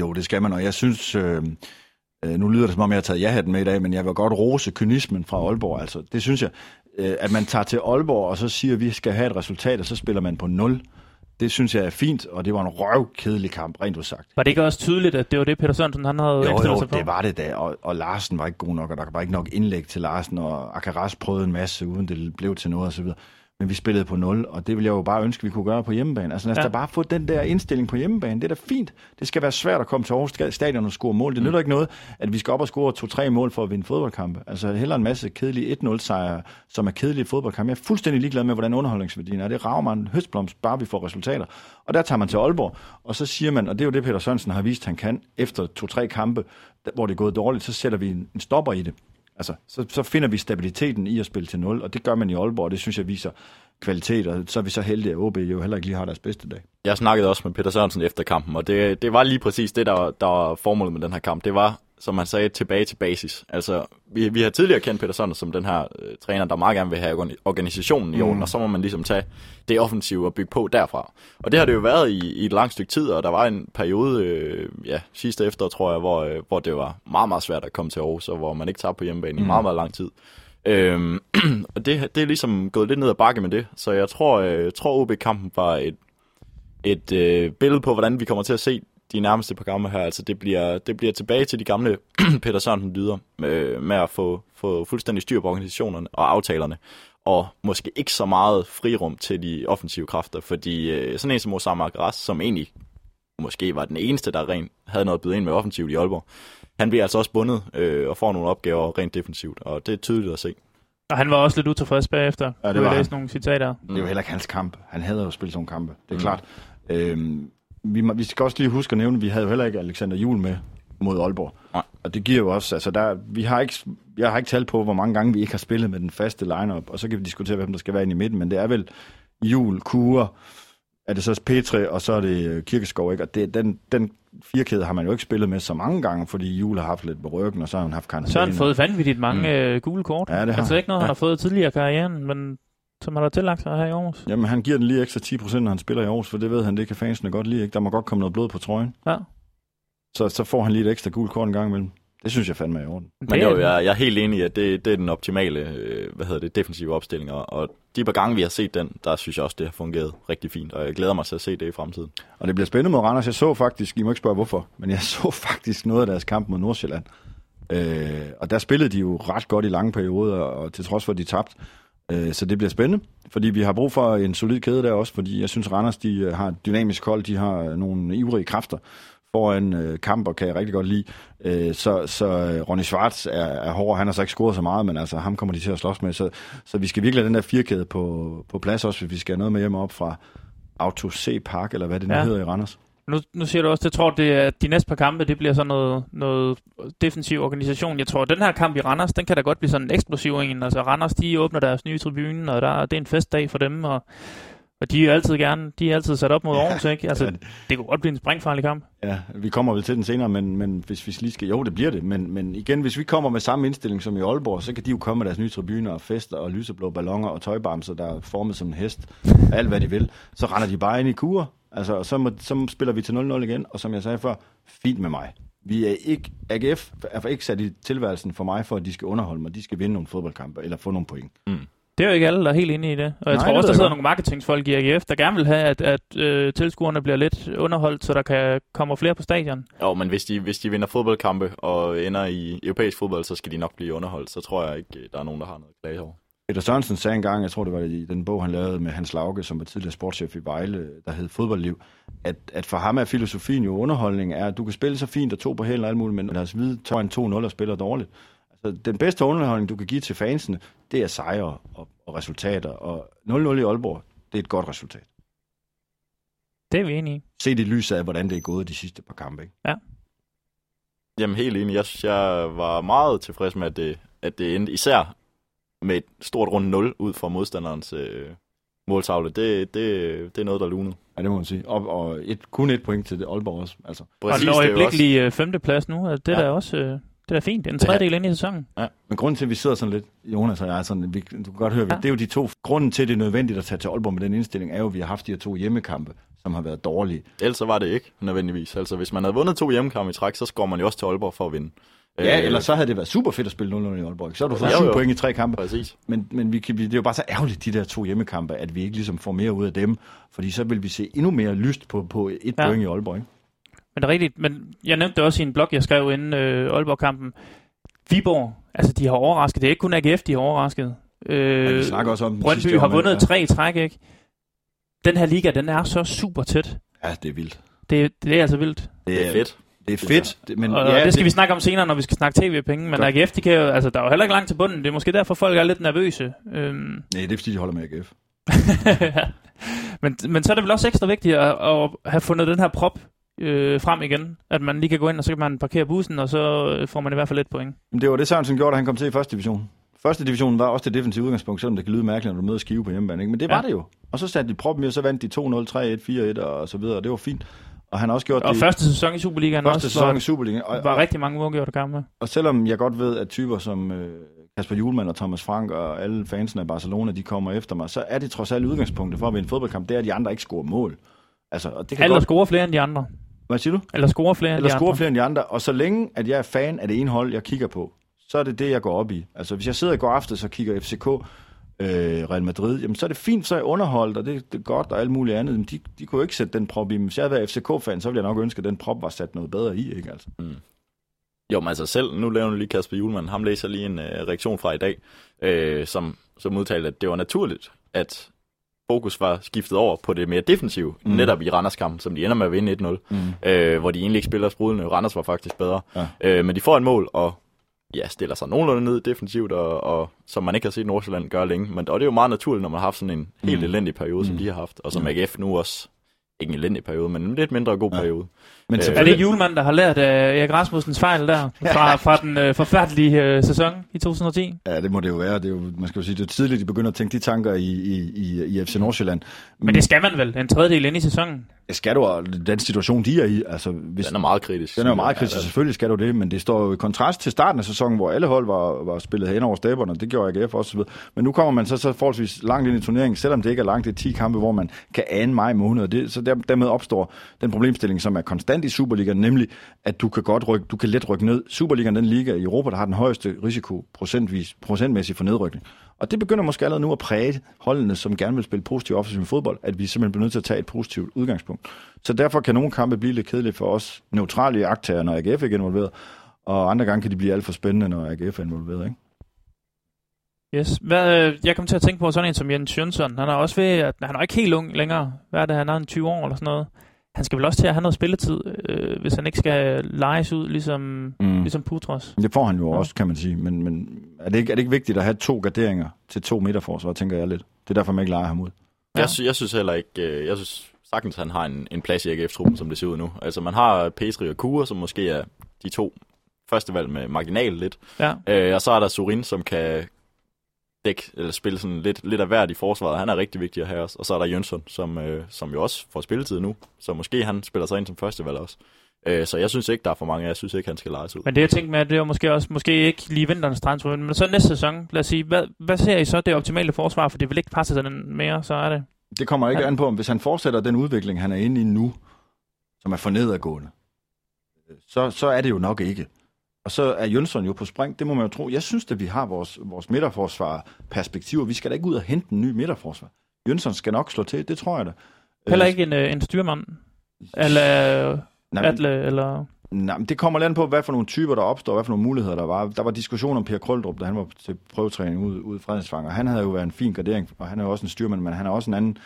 Jo, det skal man, og jeg synes, øh, øh, nu lyder det som om, jeg har taget ja-hatten med i dag, men jeg vil godt rose kynismen fra Aalborg. Altså, det synes jeg, øh, at man tager til Aalborg, og så siger, at vi skal have et resultat, og så spiller man på 0. Det synes jeg er fint, og det var en røvkedelig kamp, rent udsagt. Var det ikke også tydeligt, at det var det, Peter Sørensen han havde Jo, jo, sig på? det var det da, og, og Larsen var ikke god nok, og der var ikke nok indlæg til Larsen, og Akaras prøvede en masse, uden det blev til noget osv. Men vi spillede på 0, og det ville jeg jo bare ønske, vi kunne gøre på hjemmebane. Altså lad os Ja. da bare få den der indstilling på hjemmebane. Det er da fint. Det skal være svært at komme til Aarhus Stadion og score mål. Det nytter ikke noget, at vi skal op og score to-tre mål for at vinde fodboldkampe. Altså heller en masse kedelige 1-0-sejre, som er kedelige fodboldkampe. Jeg er fuldstændig ligeglad med, hvordan underholdningsværdien er. Det rager mig en høstblomst, bare vi får resultater. Og der tager man til Aalborg, og så siger man, og det er jo det, Peter Sørensen har vist, han kan, efter to-tre kampe, der- hvor det er gået dårligt, så sætter vi en stopper i det. Altså, så, så finder vi stabiliteten i at spille til 0, og det gør man i Aalborg, og det synes jeg viser kvalitet, og så er vi så heldige, at OB jo heller ikke lige har deres bedste dag. Jeg snakkede også med Peter Sørensen efter kampen, og det, det var lige præcis det, der, der var formålet med den her kamp. Det var, som man sagde, tilbage til basis. Altså, vi, vi har tidligere kendt Peter Sørensen som den her øh, træner, der meget gerne vil have organi- organisationen i Mm. orden, og så må man ligesom tage det offensive og bygge på derfra. Og det har det jo været i, i et langt stykke tid, og der var en periode, øh, ja, sidste efter, tror jeg, hvor, øh, hvor det var meget, meget svært at komme til Aarhus, og hvor man ikke tager på hjemmebane mm. i meget, meget lang tid. Øhm, og det, det er ligesom gået lidt ned ad bakke med det, så jeg tror, øh, tror OB-kampen var et, et øh, billede på, hvordan vi kommer til at se de nærmeste par kampe her. Altså det bliver, det bliver tilbage til de gamle Peter Sørensen lyder med, med at få, få fuldstændig styr på organisationerne og aftalerne. Og måske ikke så meget frirum til de offensive kræfter, fordi øh, sådan en som Osama Gras, som egentlig måske var den eneste, der rent havde noget at byde ind med offensivt i Aalborg, han bliver altså også bundet øh, og får nogle opgaver rent defensivt, og det er tydeligt at se. Og han var også lidt utilfreds bagefter. Ja, det var han. nogle citater. Det er jo heller ikke hans kamp. Han hader jo at spille sådan nogle kampe. Det er mm. klart. Øhm, vi, vi skal også lige huske at nævne, at vi havde jo heller ikke Alexander Jul med mod Aalborg. Nej. Og det giver jo også, altså der, vi har ikke, jeg har ikke talt på, hvor mange gange vi ikke har spillet med den faste lineup, og så kan vi diskutere, hvem der skal være inde i midten, men det er vel Jul, Kure, er det så Petre, og så er det øh, Kirkeskov, ikke? Og det, den, den firkæde har man jo ikke spillet med så mange gange, fordi Jul har haft lidt på ryggen, og så har han haft Karne Så har han fået vanvittigt mange mm. øh, gule kort. Ja, det har altså ikke noget, han har fået tidligere i karrieren, men som han har tillagt sig her i Aarhus. Jamen, han giver den lige ekstra 10%, når han spiller i Aarhus, for det ved han, det kan fansene godt lide, ikke? Der må godt komme noget blod på trøjen. Ja. Så, så får han lige et ekstra gult kort en gang imellem. Det synes jeg fandme er i orden. Men jo, jeg, jeg er helt enig i, at det, det er den optimale øh, hvad hedder det, defensive opstilling, og, og de par gange, vi har set den, der synes jeg også, det har fungeret rigtig fint, og jeg glæder mig til at se det i fremtiden. Og det bliver spændende mod Randers. Jeg så faktisk, I må ikke spørge hvorfor, men jeg så faktisk noget af deres kamp mod Nordsjælland. Øh, og der spillede de jo ret godt i lange perioder, og til trods for, at de tabte. Øh, så det bliver spændende, fordi vi har brug for en solid kæde der også, fordi jeg synes, Randers de øh, har et dynamisk hold, de har nogle ivrige kræfter foran øh, kamper, kan jeg rigtig godt lide. Øh, så så øh, Ronny Schwartz er, er hård, han har så ikke scoret så meget, men altså ham kommer de til at slås med. Så, så vi skal virkelig have den der firkæde på, på plads også, hvis vi skal have noget med hjem op fra Auto C Park, eller hvad det nu Ja. hedder i Randers. Nu, nu siger du også, at jeg tror, det er, at de næste par kampe, det bliver sådan noget, noget defensiv organisation. Jeg tror, at den her kamp i Randers, den kan da godt blive sådan en eksplosiv en. Altså Randers, de åbner deres nye tribune, og der, det er en festdag for dem, og, og de er altid gerne, de er altid sat op mod Aarhus, ikke? Altså, Ja. det kunne godt blive en springfarlig kamp. Ja, vi kommer vel til den senere, men, men hvis vi lige skal... Jo, det bliver det, men, men igen, hvis vi kommer med samme indstilling som i Aalborg, så kan de jo komme med deres nye tribuner og fester og lyseblå ballonger og tøjbamser, der er formet som en hest. Alt hvad de vil. Så render de bare ind i kurer. Altså, og så, må, så spiller vi til 0-0 igen, og som jeg sagde før, fint med mig. Vi er ikke, AGF er for ikke sat i tilværelsen for mig, for at de skal underholde mig. De skal vinde nogle fodboldkampe, eller få nogle point. Det er jo ikke alle, der er helt inde i det. Og jeg Nej, tror også, der sidder godt. nogle marketingsfolk i AGF, der gerne vil have, at, at øh, tilskuerne bliver lidt underholdt, så der kan komme flere på stadion. Jo, men hvis de, hvis de vinder fodboldkampe og ender i europæisk fodbold, så skal de nok blive underholdt. Så tror jeg ikke, der er nogen, der har noget at klage over. Peter Sørensen sagde engang, jeg tror det var i den bog, han lavede med Hans Lauke, som var tidligere sportschef i Vejle, der hed Fodboldliv, at, at for ham er filosofien jo underholdning, er, at du kan spille så fint og to på hælen og alt muligt, men lad os vide, tager en 2-0 og spiller dårligt. Altså, den bedste underholdning, du kan give til fansene, det er sejre og, og resultater, og 0-0 i Aalborg, det er et godt resultat. Det er vi enige i. Se det lyset af, hvordan det er gået de sidste par kampe. Ikke? Jamen helt enig. Jeg, synes, jeg var meget tilfreds med, at det, at det endte især med et stort rundt 0 ud fra modstanderens øh, måltavle. Det, det, det er noget, der lunede. Ja, det må man sige. Og, og et, kun et point til det Aalborg også. Altså. og den det er jo også- øh, femteplads nu, det er Ja. da også øh, det er da fint. En Det er- tredjedel ind i sæsonen. Men grunden til, at vi sidder sådan lidt, Jonas og jeg, sådan, vi, du kan godt høre, Ja. ja. det er jo de to, grunden til, at det er nødvendigt at tage til Aalborg med den indstilling, er jo, at vi har haft de her to hjemmekampe, som har været dårlige. Ellers så var det ikke nødvendigvis. Altså, hvis man havde vundet to hjemmekampe i træk, så går man jo også til Aalborg for at vinde. Ja, Øh, eller så havde det været super fedt at spille 0 i Aalborg. Så har du fået Jo, syv jo. point i tre kampe. Præcis. Men, men vi kan, det er jo bare så ærgerligt, de der to hjemmekampe, at vi ikke ligesom får mere ud af dem. Fordi så vil vi se endnu mere lyst på, på et Ja. ja. point i Aalborg. Ikke? Men det er rigtigt, men jeg nævnte det også i en blog, jeg skrev inden øh, Aalborg-kampen. Viborg, altså de har overrasket. Det er ikke kun AGF, de har overrasket. Øh, Men vi snakker også om Brøndby har vundet men- tre i træk, ikke? Den her liga, den er så super tæt. Ja, det er vildt. Det, det er altså vildt. Det er fedt. Det er fedt. Det, men, Og ja, det skal vi snakke om senere, når vi skal snakke tv-penge. Men Godt. AGF, de kan jo, altså, der er jo heller ikke langt til bunden. Det er måske derfor, folk er lidt nervøse. Øhm, Nej, det er fordi, de holder med AGF. men, men så er det vel også ekstra vigtigt at, at have fundet den her prop øh, frem igen. At man lige kan gå ind, og så kan man parkere bussen, og så øh, får man i hvert fald lidt point. Det var det, Sørensen gjorde, da han kom til i første division. Første division var også det defensive udgangspunkt, selvom det kan lyde mærkeligt, når du møder Skive på hjemmebane. Ikke? Men det Ja. var det jo. Og så satte de proppen i, og så vandt de 2-0, 3-1, 4-1 og så videre, og det var fint. Og han har også gjort Og det første sæson i Superligaen første også, sæson i Superligaen. Og, var rigtig mange uafgjorte kampe. og selvom jeg godt ved, at typer som øh, Kasper Julemand og Thomas Frank og alle fansene af Barcelona, de kommer efter mig, så er det trods alt udgangspunktet for at vinde en fodboldkamp, det er, at de andre ikke scorer mål. Altså, og det kan Eller godt... score flere end de andre. Hvad siger du? Eller score flere end Eller de score andre. flere end de andre. Og så længe, at jeg er fan af det ene hold, jeg kigger på, så er det det, jeg går op i. Altså, hvis jeg sidder i går aftes og kigger FCK, øh, Real Madrid, jamen så er det fint, så er jeg underholdt, og det, det er godt og alt muligt andet. Men de, de kunne jo ikke sætte den prop i. Hvis jeg havde været FCK-fan, så ville jeg nok ønske, at den prop var sat noget bedre i, ikke altså? Jo, men altså selv, nu laver du lige Kasper Julemand, ham læser lige en øh, reaktion fra i dag, øh, som, som udtalte, at det var naturligt, at fokus var skiftet over på det mere defensive, mm. Netop i Randers-kampen, som de ender med at vinde 1-0, Mm. øh, hvor de egentlig ikke spiller sprudlende. Randers var faktisk bedre. Ja. Øh, men de får et mål, og ja, stiller sig nogenlunde ned defensivt, og, og som man ikke har set Nordsjælland gøre længe. Men og det er jo meget naturligt, når man har haft sådan en helt Mm. elendig periode, som Mm. de har haft, og som Mm. AGF nu også, ikke en elendig periode, men en lidt mindre god Ja. periode. Men Øh, Er det Julemand, der har lært af Erik Rasmussens fejl der, fra, fra den øh, forfærdelige øh, sæson i 2010? Ja, det må det jo være. Det er jo, man skal jo sige, det er tidligt, de begynder at tænke de tanker i, i, i, i FC Nordsjælland. Men det skal man vel, en tredjedel ind i sæsonen. Det skal du, og den situation, de er i. Altså, hvis, Den er meget kritisk. Den er jo meget kritisk, og selvfølgelig skal du det, men det står jo i kontrast til starten af sæsonen, hvor alle hold var, var spillet hen over stepperne, det gjorde AGF også. så videre. Men nu kommer man så, så forholdsvis langt ind i turneringen, selvom det ikke er langt, det er 10 kampe, hvor man kan ane maj måned, og det, så der, dermed opstår den problemstilling, som er konstant i Superligaen, nemlig at du kan godt rykke, du kan let rykke ned. Superligaen den liga i Europa, der har den højeste risiko procentvis, procentmæssigt for nedrykning. Og det begynder måske allerede nu at præge holdene, som gerne vil spille positiv offensiv fodbold, at vi simpelthen bliver nødt til at tage et positivt udgangspunkt. Så derfor kan nogle kampe blive lidt kedelige for os neutrale aktører, når AGF er involveret, og andre gange kan de blive alt for spændende, når AGF er involveret. Ikke? Yes. Hvad, øh, jeg kom til at tænke på sådan en som Jens Jønsson. Han er også ved, at han er ikke helt ung længere. Hvad er det, han er en 20 år eller sådan noget. Han skal vel også til at have noget spilletid, øh, hvis han ikke skal lejes ud, ligesom, mm. ligesom Putros. Det får han jo ja. også, kan man sige. Men, men er, det ikke, er det ikke vigtigt at have to garderinger til to midterforsvar, tænker jeg lidt. Det er derfor, man ikke leger ham ud. Ja. Jeg, sy- jeg synes heller ikke, øh, jeg synes sagtens, han har en, en plads i AGF-truppen, som det ser ud nu. Altså, man har Petri og Kure, som måske er de to første valg med marginal lidt. Ja. Øh, og så er der Surin, som kan dæk, eller spille sådan lidt, lidt af hvert i forsvaret. Han er rigtig vigtig at have også. Og så er der Jønsson, som, øh, som jo også får spilletid nu. Så måske han spiller sig ind som første valg også. Øh, så jeg synes ikke, der er for mange. Jeg synes ikke, han skal lege ud. Men det jeg tænkte med, det er måske også måske ikke lige vinterens transfer, men så næste sæson, lad os sige, hvad, hvad ser I så det optimale forsvar? For det vil ikke passe sådan mere, så er det. Det kommer ikke an på, om hvis han fortsætter den udvikling, han er inde i nu, som er for nedadgående, så, så er det jo nok ikke. Og så er Jønsson jo på spring, det må man jo tro. Jeg synes, at vi har vores, vores midterforsvar perspektiver. Vi skal da ikke ud og hente en ny midterforsvar. Jønsson skal nok slå til, det tror jeg da. Heller ikke en, øh, en styrmand? Eller nej, Atle, eller... Nej, men det kommer lidt på, hvad for nogle typer, der opstår, hvad for nogle muligheder, der var. Der var diskussion om Per Krøldrup, da han var til prøvetræning ude, ude i Fredensvang, og han havde jo været en fin gardering, og han er jo også en styrmand, men han er også en anden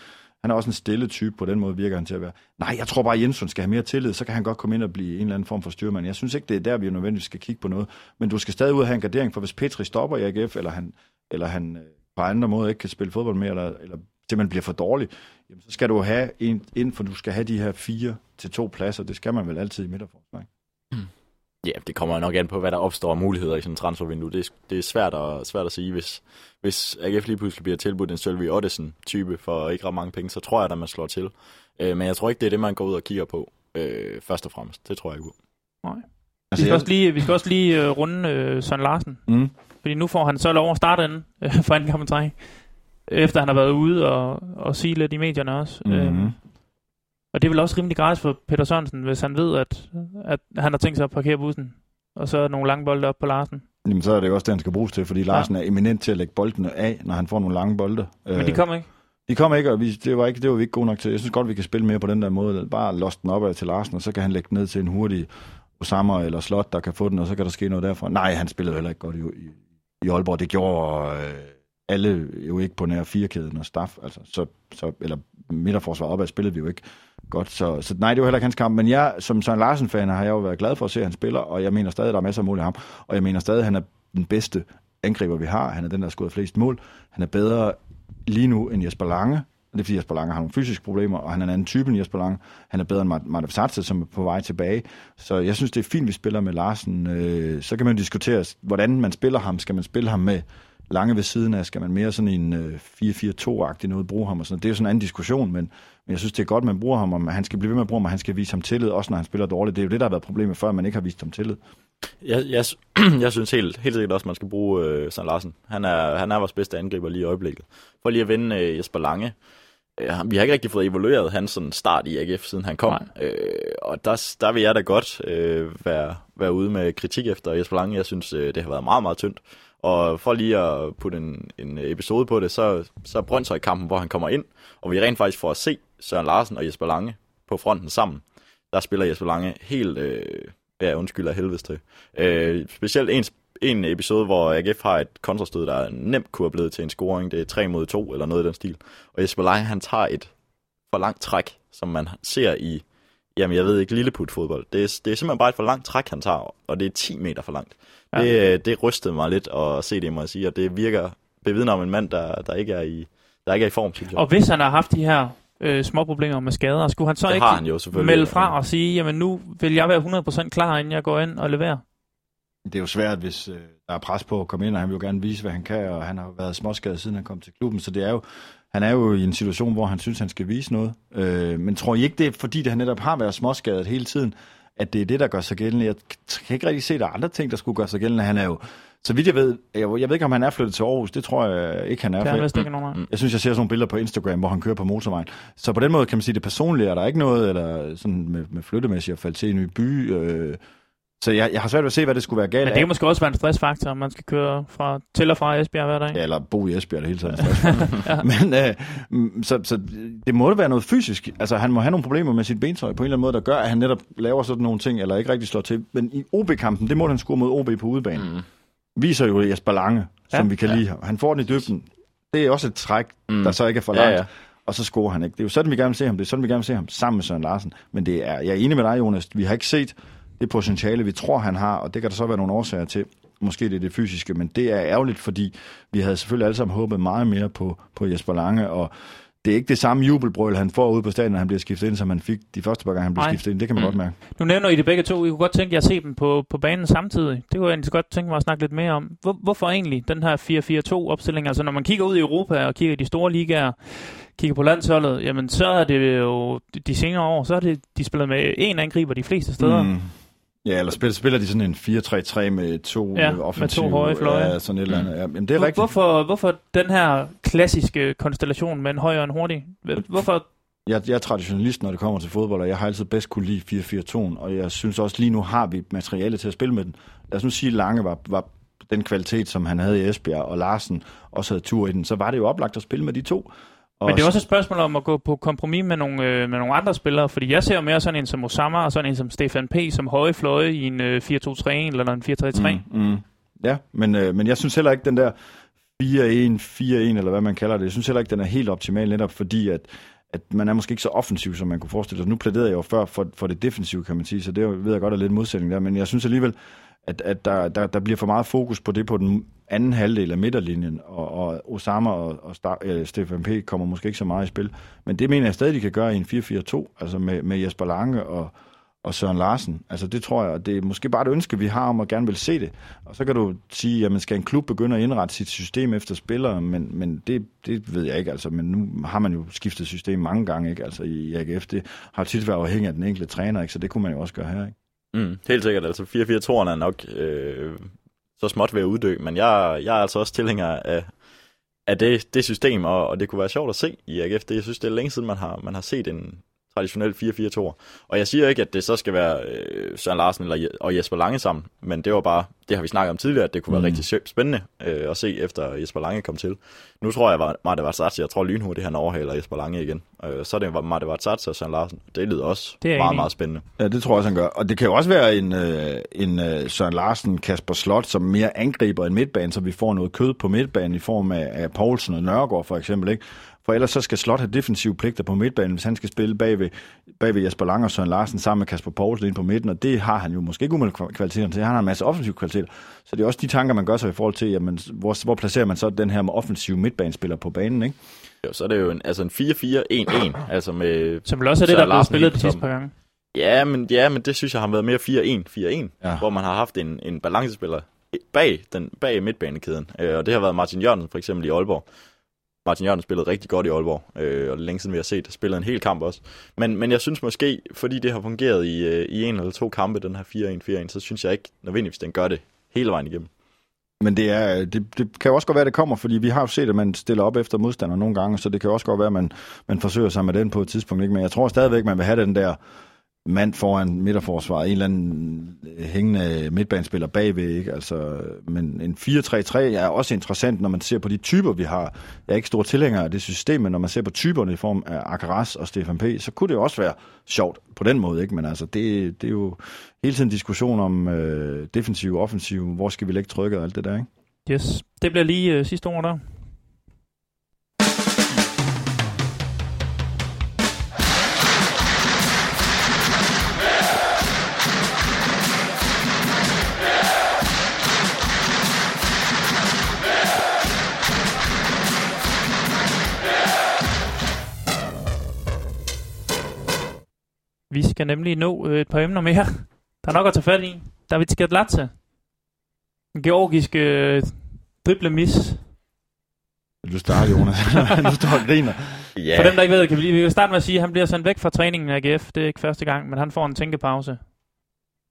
han er også en stille type, på den måde virker han til at være. Nej, jeg tror bare, at Jensson skal have mere tillid, så kan han godt komme ind og blive en eller anden form for styrmand. Jeg synes ikke, det er der, vi nødvendigvis skal kigge på noget. Men du skal stadig ud og have en gardering, for hvis Petri stopper i AGF, eller han, eller han øh, på andre måder ikke kan spille fodbold mere, eller, eller man bliver for dårlig, jamen, så skal du have en ind, for du skal have de her fire til to pladser. Det skal man vel altid i midterforsvaret. Mm. Ja, det kommer nok an på, hvad der opstår af muligheder i sådan en transfervindue. Det er, det er svært, at, svært at sige. Hvis, hvis AGF lige pludselig bliver tilbudt en Sølvi Ottesen-type for ikke ret mange penge, så tror jeg, at man slår til. Øh, men jeg tror ikke, det er det, man går ud og kigger på, øh, først og fremmest. Det tror jeg ikke. Nej. Altså, vi, skal også lige, vi skal også lige uh, runde uh, Søren Larsen. Mm. Fordi nu får han så lov at starte den uh, for anden kamp Efter han har været ude og, og sige lidt i medierne også. Mm-hmm. Uh, og det er vel også rimelig gratis for Peter Sørensen, hvis han ved, at, at han har tænkt sig at parkere bussen. Og så nogle lange bolde op på Larsen. Jamen, så er det jo også det, han skal bruges til, fordi Larsen ja. er eminent til at lægge boldene af, når han får nogle lange bolde. Men de kommer ikke? De kommer ikke, og vi, det, var ikke, det var vi ikke gode nok til. Jeg synes godt, vi kan spille mere på den der måde. Bare lost den op til Larsen, og så kan han lægge den ned til en hurtig Osama eller Slot, der kan få den, og så kan der ske noget derfra. Nej, han spillede heller ikke godt i, i, i Aalborg. Det gjorde øh, alle jo ikke på nær firekæden og staff. Altså, så, så, eller midterforsvar opad spillede vi jo ikke godt. Så, så nej, det var heller ikke hans kamp. Men jeg, som Søren Larsen-fan, har jeg jo været glad for at se, at han spiller, og jeg mener stadig, at der er masser af mål i ham. Og jeg mener stadig, at han er den bedste angriber, vi har. Han er den, der har skudt flest mål. Han er bedre lige nu end Jesper Lange. Det er fordi Jesper Lange har nogle fysiske problemer, og han er en anden type end Jesper Lange. Han er bedre end Martin Sartre, som er på vej tilbage. Så jeg synes, det er fint, vi spiller med Larsen. Øh, så kan man diskutere, hvordan man spiller ham. Skal man spille ham med Lange ved siden af? Skal man mere sådan en 4-4-2-agtig noget bruge ham? Og sådan. Det er jo sådan en anden diskussion, men, men jeg synes, det er godt, man bruger ham, og han skal blive ved med at bruge ham, og han skal vise ham tillid, også når han spiller dårligt. Det er jo det, der har været problemet før, at man ikke har vist ham tillid. Jeg, jeg, jeg synes helt, helt sikkert også, at man skal bruge øh, Søren Larsen. Han er, han er vores bedste angriber lige i øjeblikket. For lige at vende øh, Jesper Lange. Øh, vi har ikke rigtig fået evalueret hans sådan, start i AGF, siden han kom. Øh, og der, der vil jeg da godt øh, være, være ude med kritik efter Jesper Lange. Jeg synes, øh, det har været meget, meget tyndt. Og for lige at putte en, en episode på det, så, så er i kampen, hvor han kommer ind, og vi rent faktisk får at se Søren Larsen og Jesper Lange på fronten sammen. Der spiller Jesper Lange helt, øh, ja undskyld af helvedes til. Øh, specielt en, en episode, hvor AGF har et kontrastød, der nemt kunne have blevet til en scoring. Det er 3 mod 2 eller noget i den stil. Og Jesper Lange, han tager et for langt træk, som man ser i, jamen jeg ved ikke, lilleput fodbold. Det er, det er simpelthen bare et for langt træk, han tager, og det er 10 meter for langt. Ja. Det, det rystede mig lidt at se det, må jeg sige, og det virker bevidende om en mand, der, der, ikke er i, der ikke er i form, synes jeg. Og hvis han har haft de her øh, små problemer med skader, skulle han så det ikke han jo, melde fra og sige, jamen nu vil jeg være 100% klar, inden jeg går ind og leverer? Det er jo svært, hvis øh, der er pres på at komme ind, og han vil jo gerne vise, hvad han kan, og han har været småskadet, siden han kom til klubben, så det er jo, han er jo i en situation, hvor han synes, han skal vise noget. Øh, men tror I ikke, det er fordi, det han netop har været småskadet hele tiden, at det er det, der gør sig gældende. Jeg kan ikke rigtig se, at der er andre ting, der skulle gøre sig gældende. Han er jo, så vidt jeg ved, jeg, jeg ved ikke, om han er flyttet til Aarhus. Det tror jeg ikke, han er. Det er han vist jeg, ikke nogen af. jeg synes, jeg ser sådan nogle billeder på Instagram, hvor han kører på motorvejen. Så på den måde kan man sige, det personlige er der ikke noget, eller sådan med, med flyttemæssigt at falde til en ny by. Øh, så jeg, jeg har svært ved at se, hvad det skulle være galt Men det kan måske også være en stressfaktor, om man skal køre fra, til og fra Esbjerg hver dag. Ja, eller bo i Esbjerg det hele tiden. ja. Men øh, mm, så, så det må være noget fysisk. Altså han må have nogle problemer med sit bentøj på en eller anden måde, der gør, at han netop laver sådan nogle ting, eller ikke rigtig slår til. Men i OB-kampen, det må han score mod OB på udebane. Mm. Viser jo Jesper Lange, som Ja. vi kan lide. Han får den i dybden. Det er også et træk, Mm. der så ikke er for Ja, langt. ja. Og så scorer han ikke. Det er jo sådan, vi gerne vil se ham. Det er sådan, vi gerne vil se ham sammen med Søren Larsen. Men det er, jeg er enig med dig, Jonas. Vi har ikke set det potentiale, vi tror, han har, og det kan der så være nogle årsager til. Måske det er det fysiske, men det er ærgerligt, fordi vi havde selvfølgelig alle sammen håbet meget mere på, på Jesper Lange, og det er ikke det samme jubelbrøl, han får ude på stadion, når han bliver skiftet ind, som han fik de første par gange, han blev Nej. skiftet ind. Det kan man Mm. godt mærke. Nu nævner I det begge to. I kunne godt tænke jer at se dem på, på banen samtidig. Det kunne jeg egentlig godt tænke mig at snakke lidt mere om. Hvor, hvorfor egentlig den her 4-4-2-opstilling? Altså når man kigger ud i Europa og kigger i de store ligaer, kigger på landsholdet, jamen så er det jo de senere år, så er det, de spiller med én angriber de fleste steder. Mm. Mm. Ja, eller spiller, spiller de sådan en 4-3-3 med to Ja, øh, med to offensive, høje fløje. Ja, sådan et eller andet. Ja, jamen, det er Hvor, rigtigt. hvorfor, hvorfor den her klassiske konstellation med en høj og en hurtig? Hvorfor? Jeg, jeg er traditionalist, når det kommer til fodbold, og jeg har altid bedst kunne lide 4-4-2'en, og jeg synes også, lige nu har vi materiale til at spille med den. Lad os nu sige, at Lange var, var den kvalitet, som han havde i Esbjerg, og Larsen også havde tur i den, så var det jo oplagt at spille med de to. Og Men det er også et spørgsmål om at gå på kompromis med nogle, øh, med nogle andre spillere, fordi jeg ser mere sådan en som Osama og sådan en som Stefan P. som høje fløje i en øh, 4-2-3-1 eller en 4-3-3. Mm, mm. Ja, men, øh, men jeg synes heller ikke, den der 4-1, 4-1, eller hvad man kalder det, jeg synes heller ikke, den er helt optimal, netop fordi, at, at man er måske ikke så offensiv, som man kunne forestille sig. Nu plæderede jeg jo før for, for det defensive, kan man sige, så det ved jeg godt er lidt modsætning der, men jeg synes alligevel, at, at der, der, der bliver for meget fokus på det på den anden halvdel af midterlinjen, og, og Osama og, og Star, øh, Stefan P. kommer måske ikke så meget i spil. Men det mener jeg stadig, de kan gøre i en 4-4-2, altså med, med Jesper Lange og, og Søren Larsen. Altså det tror jeg, det er måske bare et ønske, vi har om at gerne vil se det. Og så kan du sige, jamen skal en klub begynde at indrette sit system efter spillere, men, men det, det ved jeg ikke, altså. Men nu har man jo skiftet system mange gange, ikke? Altså i AGF, det har tit været afhængig af den enkelte træner, ikke? Så det kunne man jo også gøre her, ikke? Mm, helt sikkert. Altså 4-4-2'erne er nok øh, så småt ved at uddø, men jeg, jeg er altså også tilhænger af, af det, det system, og, og det kunne være sjovt at se i AGF. Det, jeg synes, det er længe siden, man har, man har set en traditionel 4-4-2'er. Og jeg siger ikke, at det så skal være øh, Søren Larsen eller, Je- og Jesper Lange sammen, men det var bare, det har vi snakket om tidligere, at det kunne være Mm. rigtig sjø- spændende øh, at se, efter Jesper Lange kom til. Nu tror jeg, at Marte Vatsatsi, jeg tror lynhurtigt, han overhaler Jesper Lange igen. Øh, så er det Marte Vatsatsi og Søren Larsen. Det lyder også Det er meget, meget spændende. Ja, det tror jeg også, han gør. Og det kan jo også være en, øh, en øh, Søren Larsen, Kasper Slot, som mere angriber en midtbane, så vi får noget kød på midtbanen i form af, af Poulsen og Nørgaard for eksempel. Ikke? For ellers så skal Slot have defensive pligter på midtbanen, hvis han skal spille bag ved, bag ved Jesper Lange og Søren Larsen sammen med Kasper Poulsen ind på midten, og det har han jo måske ikke umiddelbart kvaliteter til. Han har en masse offensive kvaliteter. Så det er også de tanker, man gør sig i forhold til, jamen, hvor, hvor placerer man så den her med offensive midtbanespiller på banen, ikke? Jo, så er det jo en, altså en 4-4-1-1, altså med... Som vel også er det, der er blevet spillet de sidste par gange. Ja, men, ja, men det synes jeg har været mere 4-1-4-1, Ja. hvor man har haft en, en balancespiller bag, den, bag midtbanekæden. Øh, og det har været Martin Jørgensen for eksempel i Aalborg. Martin Jørgensen spillede rigtig godt i Aalborg, øh, og længe siden vi har set, spillede en hel kamp også. Men, men jeg synes måske, fordi det har fungeret i, øh, i en eller to kampe, den her 4-1-4-1, så synes jeg ikke nødvendigvis, den gør det hele vejen igennem. Men det, er, det, det kan jo også godt være, at det kommer, fordi vi har jo set, at man stiller op efter modstander nogle gange, så det kan også godt være, at man, man forsøger sig med den på et tidspunkt. Ikke? Men jeg tror stadigvæk, man vil have den der mand foran midterforsvaret, en eller anden hængende midtbanespiller bagved. Ikke? Altså, men en 4-3-3 er også interessant, når man ser på de typer, vi har. Jeg er ikke stor tilhænger af det system, men når man ser på typerne i form af Akaras og Stefan P., så kunne det jo også være sjovt på den måde. Ikke? Men altså, det, det er jo hele tiden en diskussion om øh, defensiv, offensiv, hvor skal vi lægge trykket og alt det der, ikke? Yes. Det bliver lige øh, sidste ord der. Vi skal nemlig nå øh, et par emner mere. Der er nok at tage fat i. David Skadlatse. Den georgiske øh, driblemis. Vil du starte, Jonas? du står og griner. Ja, For dem, der ikke ved det, kan vi, vi kan starte med at sige, at han bliver sendt væk fra træningen af AGF. Det er ikke første gang, men han får en tænkepause.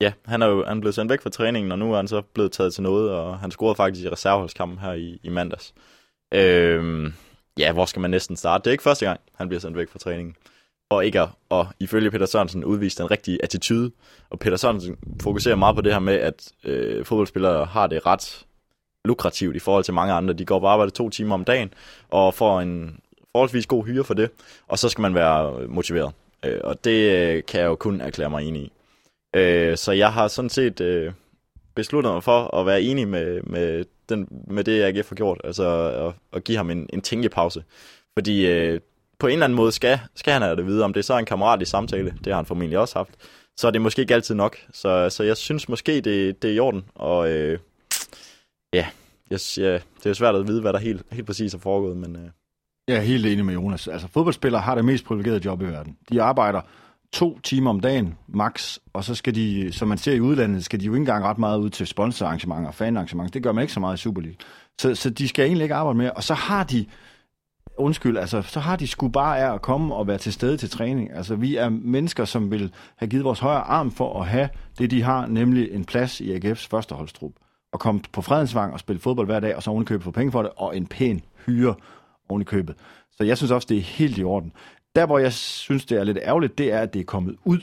Ja, han er jo han er blevet sendt væk fra træningen, og nu er han så blevet taget til noget, og han scorede faktisk i reserveholdskampen her i, i mandags. Øhm, ja, hvor skal man næsten starte? Det er ikke første gang, han bliver sendt væk fra træningen. Og ikke at, og ifølge Peter Sørensen udvise den rigtige attitude. Og Peter Sørensen fokuserer meget på det her med, at øh, fodboldspillere har det ret lukrativt i forhold til mange andre. De går på arbejde to timer om dagen, og får en forholdsvis god hyre for det, og så skal man være motiveret. Øh, og det øh, kan jeg jo kun erklære mig enig i. Øh, så jeg har sådan set øh, besluttet mig for at være enig med, med, den, med det, AGF har gjort, altså at, at give ham en, en tænkepause. Fordi øh, på en eller anden måde skal, skal han have det videre, om det er så en kammerat i samtale, det har han formentlig også haft, så er det måske ikke altid nok. Så, så jeg synes måske, det, det er i orden, og øh, ja, jeg, ja, det er svært at vide, hvad der helt, helt præcis er foregået, men... Øh. Jeg er helt enig med Jonas. Altså, fodboldspillere har det mest privilegerede job i verden. De arbejder to timer om dagen, max, og så skal de, som man ser i udlandet, skal de jo ikke engang ret meget ud til sponsorarrangementer og fanarrangementer. Det gør man ikke så meget i Superliga. Så, så de skal egentlig ikke arbejde mere, og så har de, undskyld, altså, så har de sgu bare af at komme og være til stede til træning. Altså, vi er mennesker, som vil have givet vores højre arm for at have det, de har, nemlig en plads i AGF's førsteholdstrup. Og komme på Fredensvang og spille fodbold hver dag, og så ovenikøbet få penge for det, og en pæn hyre ovenikøbet. Så jeg synes også, det er helt i orden. Der, hvor jeg synes, det er lidt ærgerligt, det er, at det er kommet ud.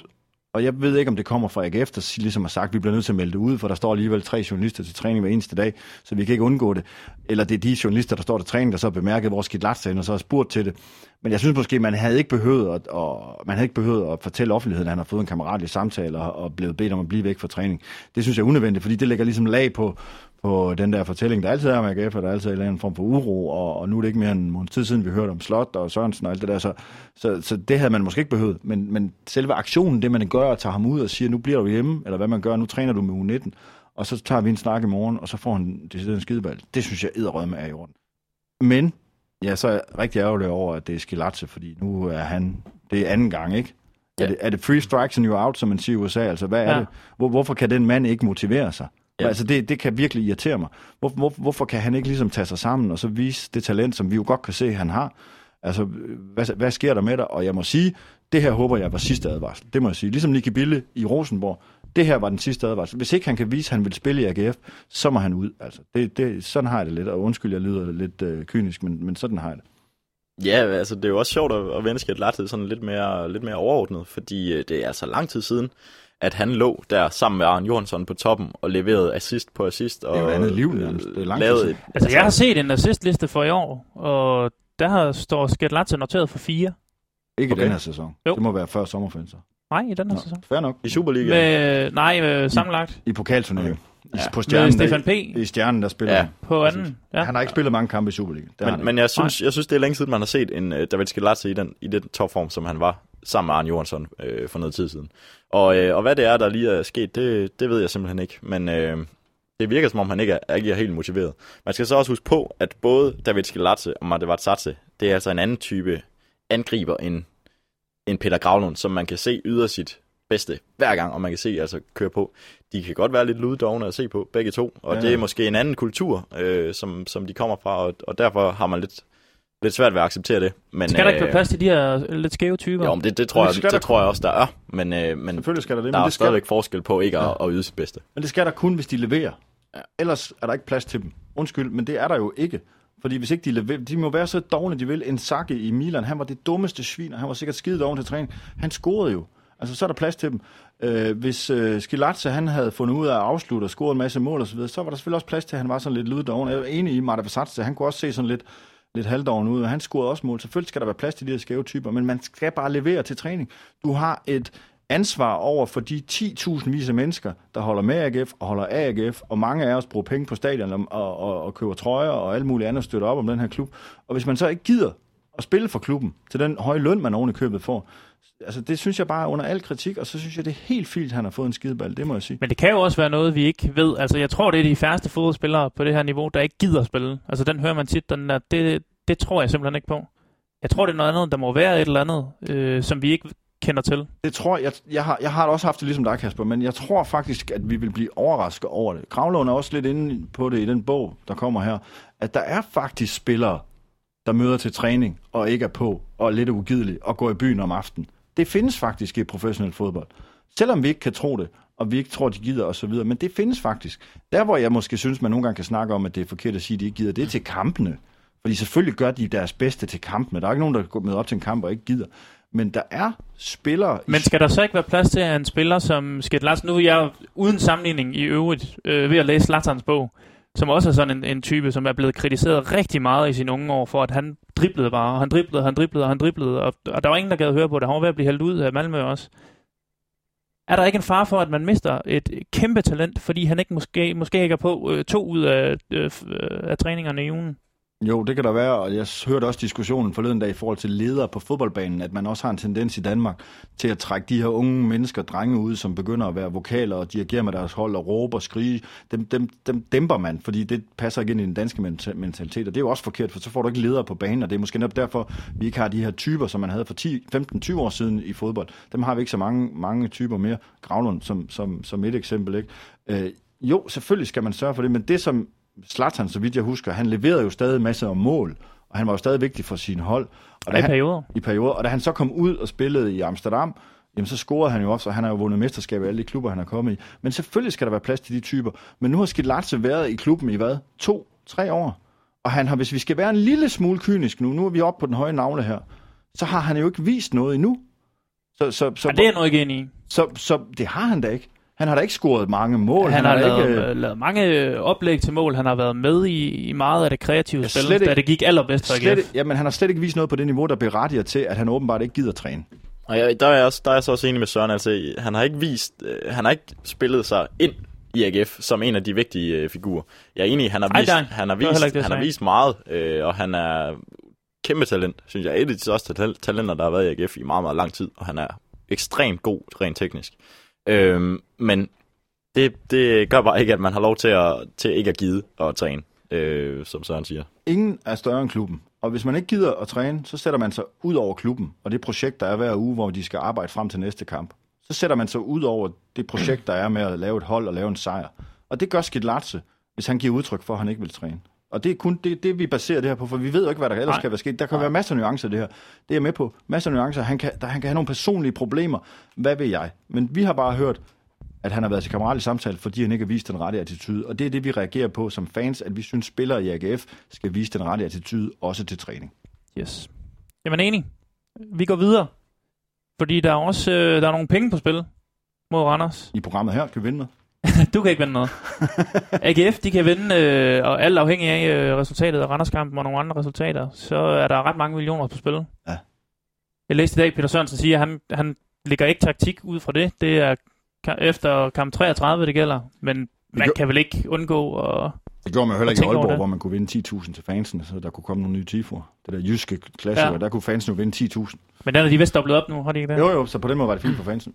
Og jeg ved ikke, om det kommer fra AGF, der ligesom har sagt, at vi bliver nødt til at melde det ud, for der står alligevel tre journalister til træning hver eneste dag, så vi kan ikke undgå det. Eller det er de journalister, der står til træning, der så har bemærket vores skidlatsen, og så har spurgt til det. Men jeg synes måske, man havde ikke behøvet at, og, man havde ikke behøvet at fortælle offentligheden, at han har fået en kammeratlig samtale og, og blevet bedt om at blive væk fra træning. Det synes jeg er unødvendigt, fordi det lægger ligesom lag på, på den der fortælling, der altid er med AGF, og der er altid en eller anden form for uro, og, og nu er det ikke mere end en tid siden, vi hørte om Slot og Sørensen og alt det der, så, så, så det havde man måske ikke behøvet, men, men selve aktionen, det man gør, at tage ham ud og siger, nu bliver du hjemme, eller hvad man gør, nu træner du med U19, og så tager vi en snak i morgen, og så får han det en skideball. Det synes jeg med er i orden. Men, ja, så er jeg rigtig ærgerlig over, at det er Skilatse, fordi nu er han, det er anden gang, ikke? Ja. Er, det, er det free strikes and you're out, som man siger i USA? Altså, hvad er ja. det? Hvor, hvorfor kan den mand ikke motivere sig? Ja. Altså det, det kan virkelig irritere mig. Hvor, hvor, hvorfor kan han ikke ligesom tage sig sammen og så vise det talent, som vi jo godt kan se, han har? Altså, hvad, hvad sker der med dig? Og jeg må sige, det her håber jeg var sidste advarsel. Det må jeg sige. Ligesom Nicky Bille i Rosenborg. Det her var den sidste advarsel. Hvis ikke han kan vise, at han vil spille i AGF, så må han ud. Altså, det, det, sådan har jeg det lidt. Og undskyld, jeg lyder lidt øh, kynisk, men, men sådan har jeg det. Ja, altså det er jo også sjovt at, at vende Skjert sådan lidt mere, lidt mere overordnet, fordi øh, det er altså lang tid siden, at han lå der sammen med Arne Johansson på toppen og leverede assist på assist. Og det er jo andet liv, Det er lang tid Altså, altså, jeg har set en assistliste for i år, og der har står Sketlatze noteret for fire. Ikke okay. i den her sæson. Jo. Det må være før sommerferien så. Nej, i den her Nå, sæson. Fair nok. I Superliga? Med, nej, med sammenlagt. I, i pokalturneringen. Okay. Ja. På stjernen, med Stefan P. I stjernen, der spiller ja. På anden, ja. Han har ikke spillet mange kampe i Superliga. Men, men jeg, synes, jeg synes, det er længe siden, man har set en uh, David Skelatze i den, i den topform, som han var sammen med Arne Johansson uh, for noget tid siden. Og, uh, og hvad det er, der lige er sket, det, det ved jeg simpelthen ikke. Men uh, det virker, som om han ikke er, ikke er helt motiveret. Man skal så også huske på, at både David Skelatze og Matevat Satse, det er altså en anden type angriber end, end Peter Gravlund, som man kan se yder sit bedste hver gang, og man kan se, altså køre på. De kan godt være lidt luddogne at se på, begge to, og ja. det er måske en anden kultur, øh, som, som de kommer fra, og, og derfor har man lidt, lidt svært ved at acceptere det. Men, skal der ikke være øh, plads til de her lidt skæve typer? Jo, men det, det, tror, det, jeg, det tror jeg også, der er. Men, øh, men Selvfølgelig skal der det. Der men er det skal stadigvæk der... forskel på ikke ja. at, at yde sit bedste. Men det skal der kun, hvis de leverer. Ja. Ellers er der ikke plads til dem. Undskyld, men det er der jo ikke. Fordi hvis ikke de leverer, de må være så dogne, de vil. En Sake i Milan, han var det dummeste svin, og han var sikkert skide doven til træning. Han scorede jo. Altså, så er der plads til dem. Øh, hvis øh, Skilatse, han havde fundet ud af at afslutte og score en masse mål og så videre, så var der selvfølgelig også plads til, at han var sådan lidt lyddoven. Jeg er enig i, Marta Versatze, han kunne også se sådan lidt, lidt halvdoven ud, og han scorede også mål. Selvfølgelig skal der være plads til de her skæve typer, men man skal bare levere til træning. Du har et ansvar over for de 10.000 vis af mennesker, der holder med AGF og holder af AGF, og mange af os bruger penge på stadion og, og, og køber trøjer og alt muligt andet støtter op om den her klub. Og hvis man så ikke gider at spille for klubben til den høje løn, man oven i købet får, altså det synes jeg bare er under al kritik, og så synes jeg, det er helt fint, at han har fået en skideball, det må jeg sige. Men det kan jo også være noget, vi ikke ved. Altså jeg tror, det er de færreste fodboldspillere på det her niveau, der ikke gider spille. Altså den hører man tit, den der, det, det tror jeg simpelthen ikke på. Jeg tror, det er noget andet, der må være et eller andet, øh, som vi ikke kender til. Det tror jeg, jeg har, jeg har også haft det ligesom dig, Kasper, men jeg tror faktisk, at vi vil blive overrasket over det. Kravlund er også lidt inde på det i den bog, der kommer her, at der er faktisk spillere, der møder til træning og ikke er på, og er lidt ugidelige og går i byen om aftenen. Det findes faktisk i professionel fodbold. Selvom vi ikke kan tro det. og vi ikke tror, de gider osv. Men det findes faktisk. Der, hvor jeg måske synes, man nogle gange kan snakke om, at det er forkert at sige, at de ikke gider, det er til kampene. Fordi selvfølgelig gør de deres bedste til kampene. Der er ikke nogen, der går med op til en kamp og ikke gider. Men der er spillere... Men skal der så ikke være plads til, at en spiller som Skæt Larsen, nu er jeg uden sammenligning i øvrigt øh, ved at læse Lattans bog, som også er sådan en, en type, som er blevet kritiseret rigtig meget i sine unge år, for at han driblede bare, han driblede, han driblede, han driblede, og, og der var ingen, der gad høre på det. Han var ved at blive hældt ud af Malmø også. Er der ikke en far for, at man mister et kæmpe talent, fordi han ikke måske, måske ikke er på øh, to ud af, øh, øh af træningerne i ugen? Jo, det kan der være, og jeg hørte også diskussionen forleden dag i forhold til ledere på fodboldbanen, at man også har en tendens i Danmark til at trække de her unge mennesker, drenge ud, som begynder at være vokaler og dirigere med deres hold og råbe og skrige. Dem, dem, dem dæmper man, fordi det passer ikke ind i den danske mentalitet, og det er jo også forkert, for så får du ikke ledere på banen, og det er måske netop derfor, vi ikke har de her typer, som man havde for 15-20 år siden i fodbold. Dem har vi ikke så mange, mange typer mere. Gravlund som, som, som et eksempel. Ikke? Øh, jo, selvfølgelig skal man sørge for det, men det som Zlatan, så vidt jeg husker, han leverede jo stadig masser af mål, og han var jo stadig vigtig for sin hold. Og da I perioder. I perioder. Og da han så kom ud og spillede i Amsterdam, jamen så scorede han jo også, og han har jo vundet mesterskab i alle de klubber, han har kommet i. Men selvfølgelig skal der være plads til de typer. Men nu har Skidlatse været i klubben i hvad? To, tre år. Og han har, hvis vi skal være en lille smule kynisk nu, nu er vi oppe på den høje navle her, så har han jo ikke vist noget endnu. Så, så, så, ja, det er noget ikke i. Så, så det har han da ikke. Han har da ikke scoret mange mål. Han, han har, har lavet, ikke... Øh, lavet mange øh, oplæg til mål. Han har været med i, i meget af det kreative spil, ikke, da det gik allerbedst for AGF. Jamen, han har slet ikke vist noget på det niveau, der berettiger til, at han åbenbart ikke gider træne. Og jeg, der, er jeg også, der er jeg så også enig med Søren. Altså, han har ikke vist, øh, han har ikke spillet sig ind i AGF som en af de vigtige øh, figurer. Jeg er enig, han har vist, Ej, han har vist, han har vist meget, øh, og han er kæmpe talent, synes jeg. Et af de største talenter, der har været i AGF i meget, meget lang tid, og han er ekstremt god rent teknisk. Øhm, men det, det gør bare ikke, at man har lov til, at, til ikke at gide at træne, øh, som Søren siger. Ingen er større end klubben. Og hvis man ikke gider at træne, så sætter man sig ud over klubben og det projekt, der er hver uge, hvor de skal arbejde frem til næste kamp. Så sætter man sig ud over det projekt, der er med at lave et hold og lave en sejr. Og det gør Skidlatse, hvis han giver udtryk for, at han ikke vil træne. Og det er kun det, det, vi baserer det her på, for vi ved jo ikke, hvad der ellers Nej. kan være sket. Der kan Nej. være masser af nuancer det her. Det er jeg med på. Masser af nuancer. Han kan, der, han kan have nogle personlige problemer. Hvad ved jeg? Men vi har bare hørt, at han har været til kammeratlig samtale, fordi han ikke har vist den rette attitude. Og det er det, vi reagerer på som fans, at vi synes, spillere i AGF skal vise den rette attitude, også til træning. Yes. Jamen enig. Vi går videre. Fordi der er også øh, der er nogle penge på spil mod Randers. I programmet her kan vi vinde med. du kan ikke vinde noget. AGF, de kan vinde, øh, og alt afhængig af øh, resultatet af Randerskampen og nogle andre resultater, så er der ret mange millioner på spil. Ja. Jeg læste i dag, Peter Sørensen siger, at han, han ligger ikke taktik ud fra det. Det er efter kamp 33, det gælder. Men man kan vel ikke undgå at... Det gjorde man heller ikke i Aalborg, hvor man kunne vinde 10.000 til fansene, så der kunne komme nogle nye tifor. Det der jyske klasse, ja. der kunne fansene jo vinde 10.000. Men den er de vist dobblet op nu, har de ikke det? Jo, jo, så på den måde var det fint for fansen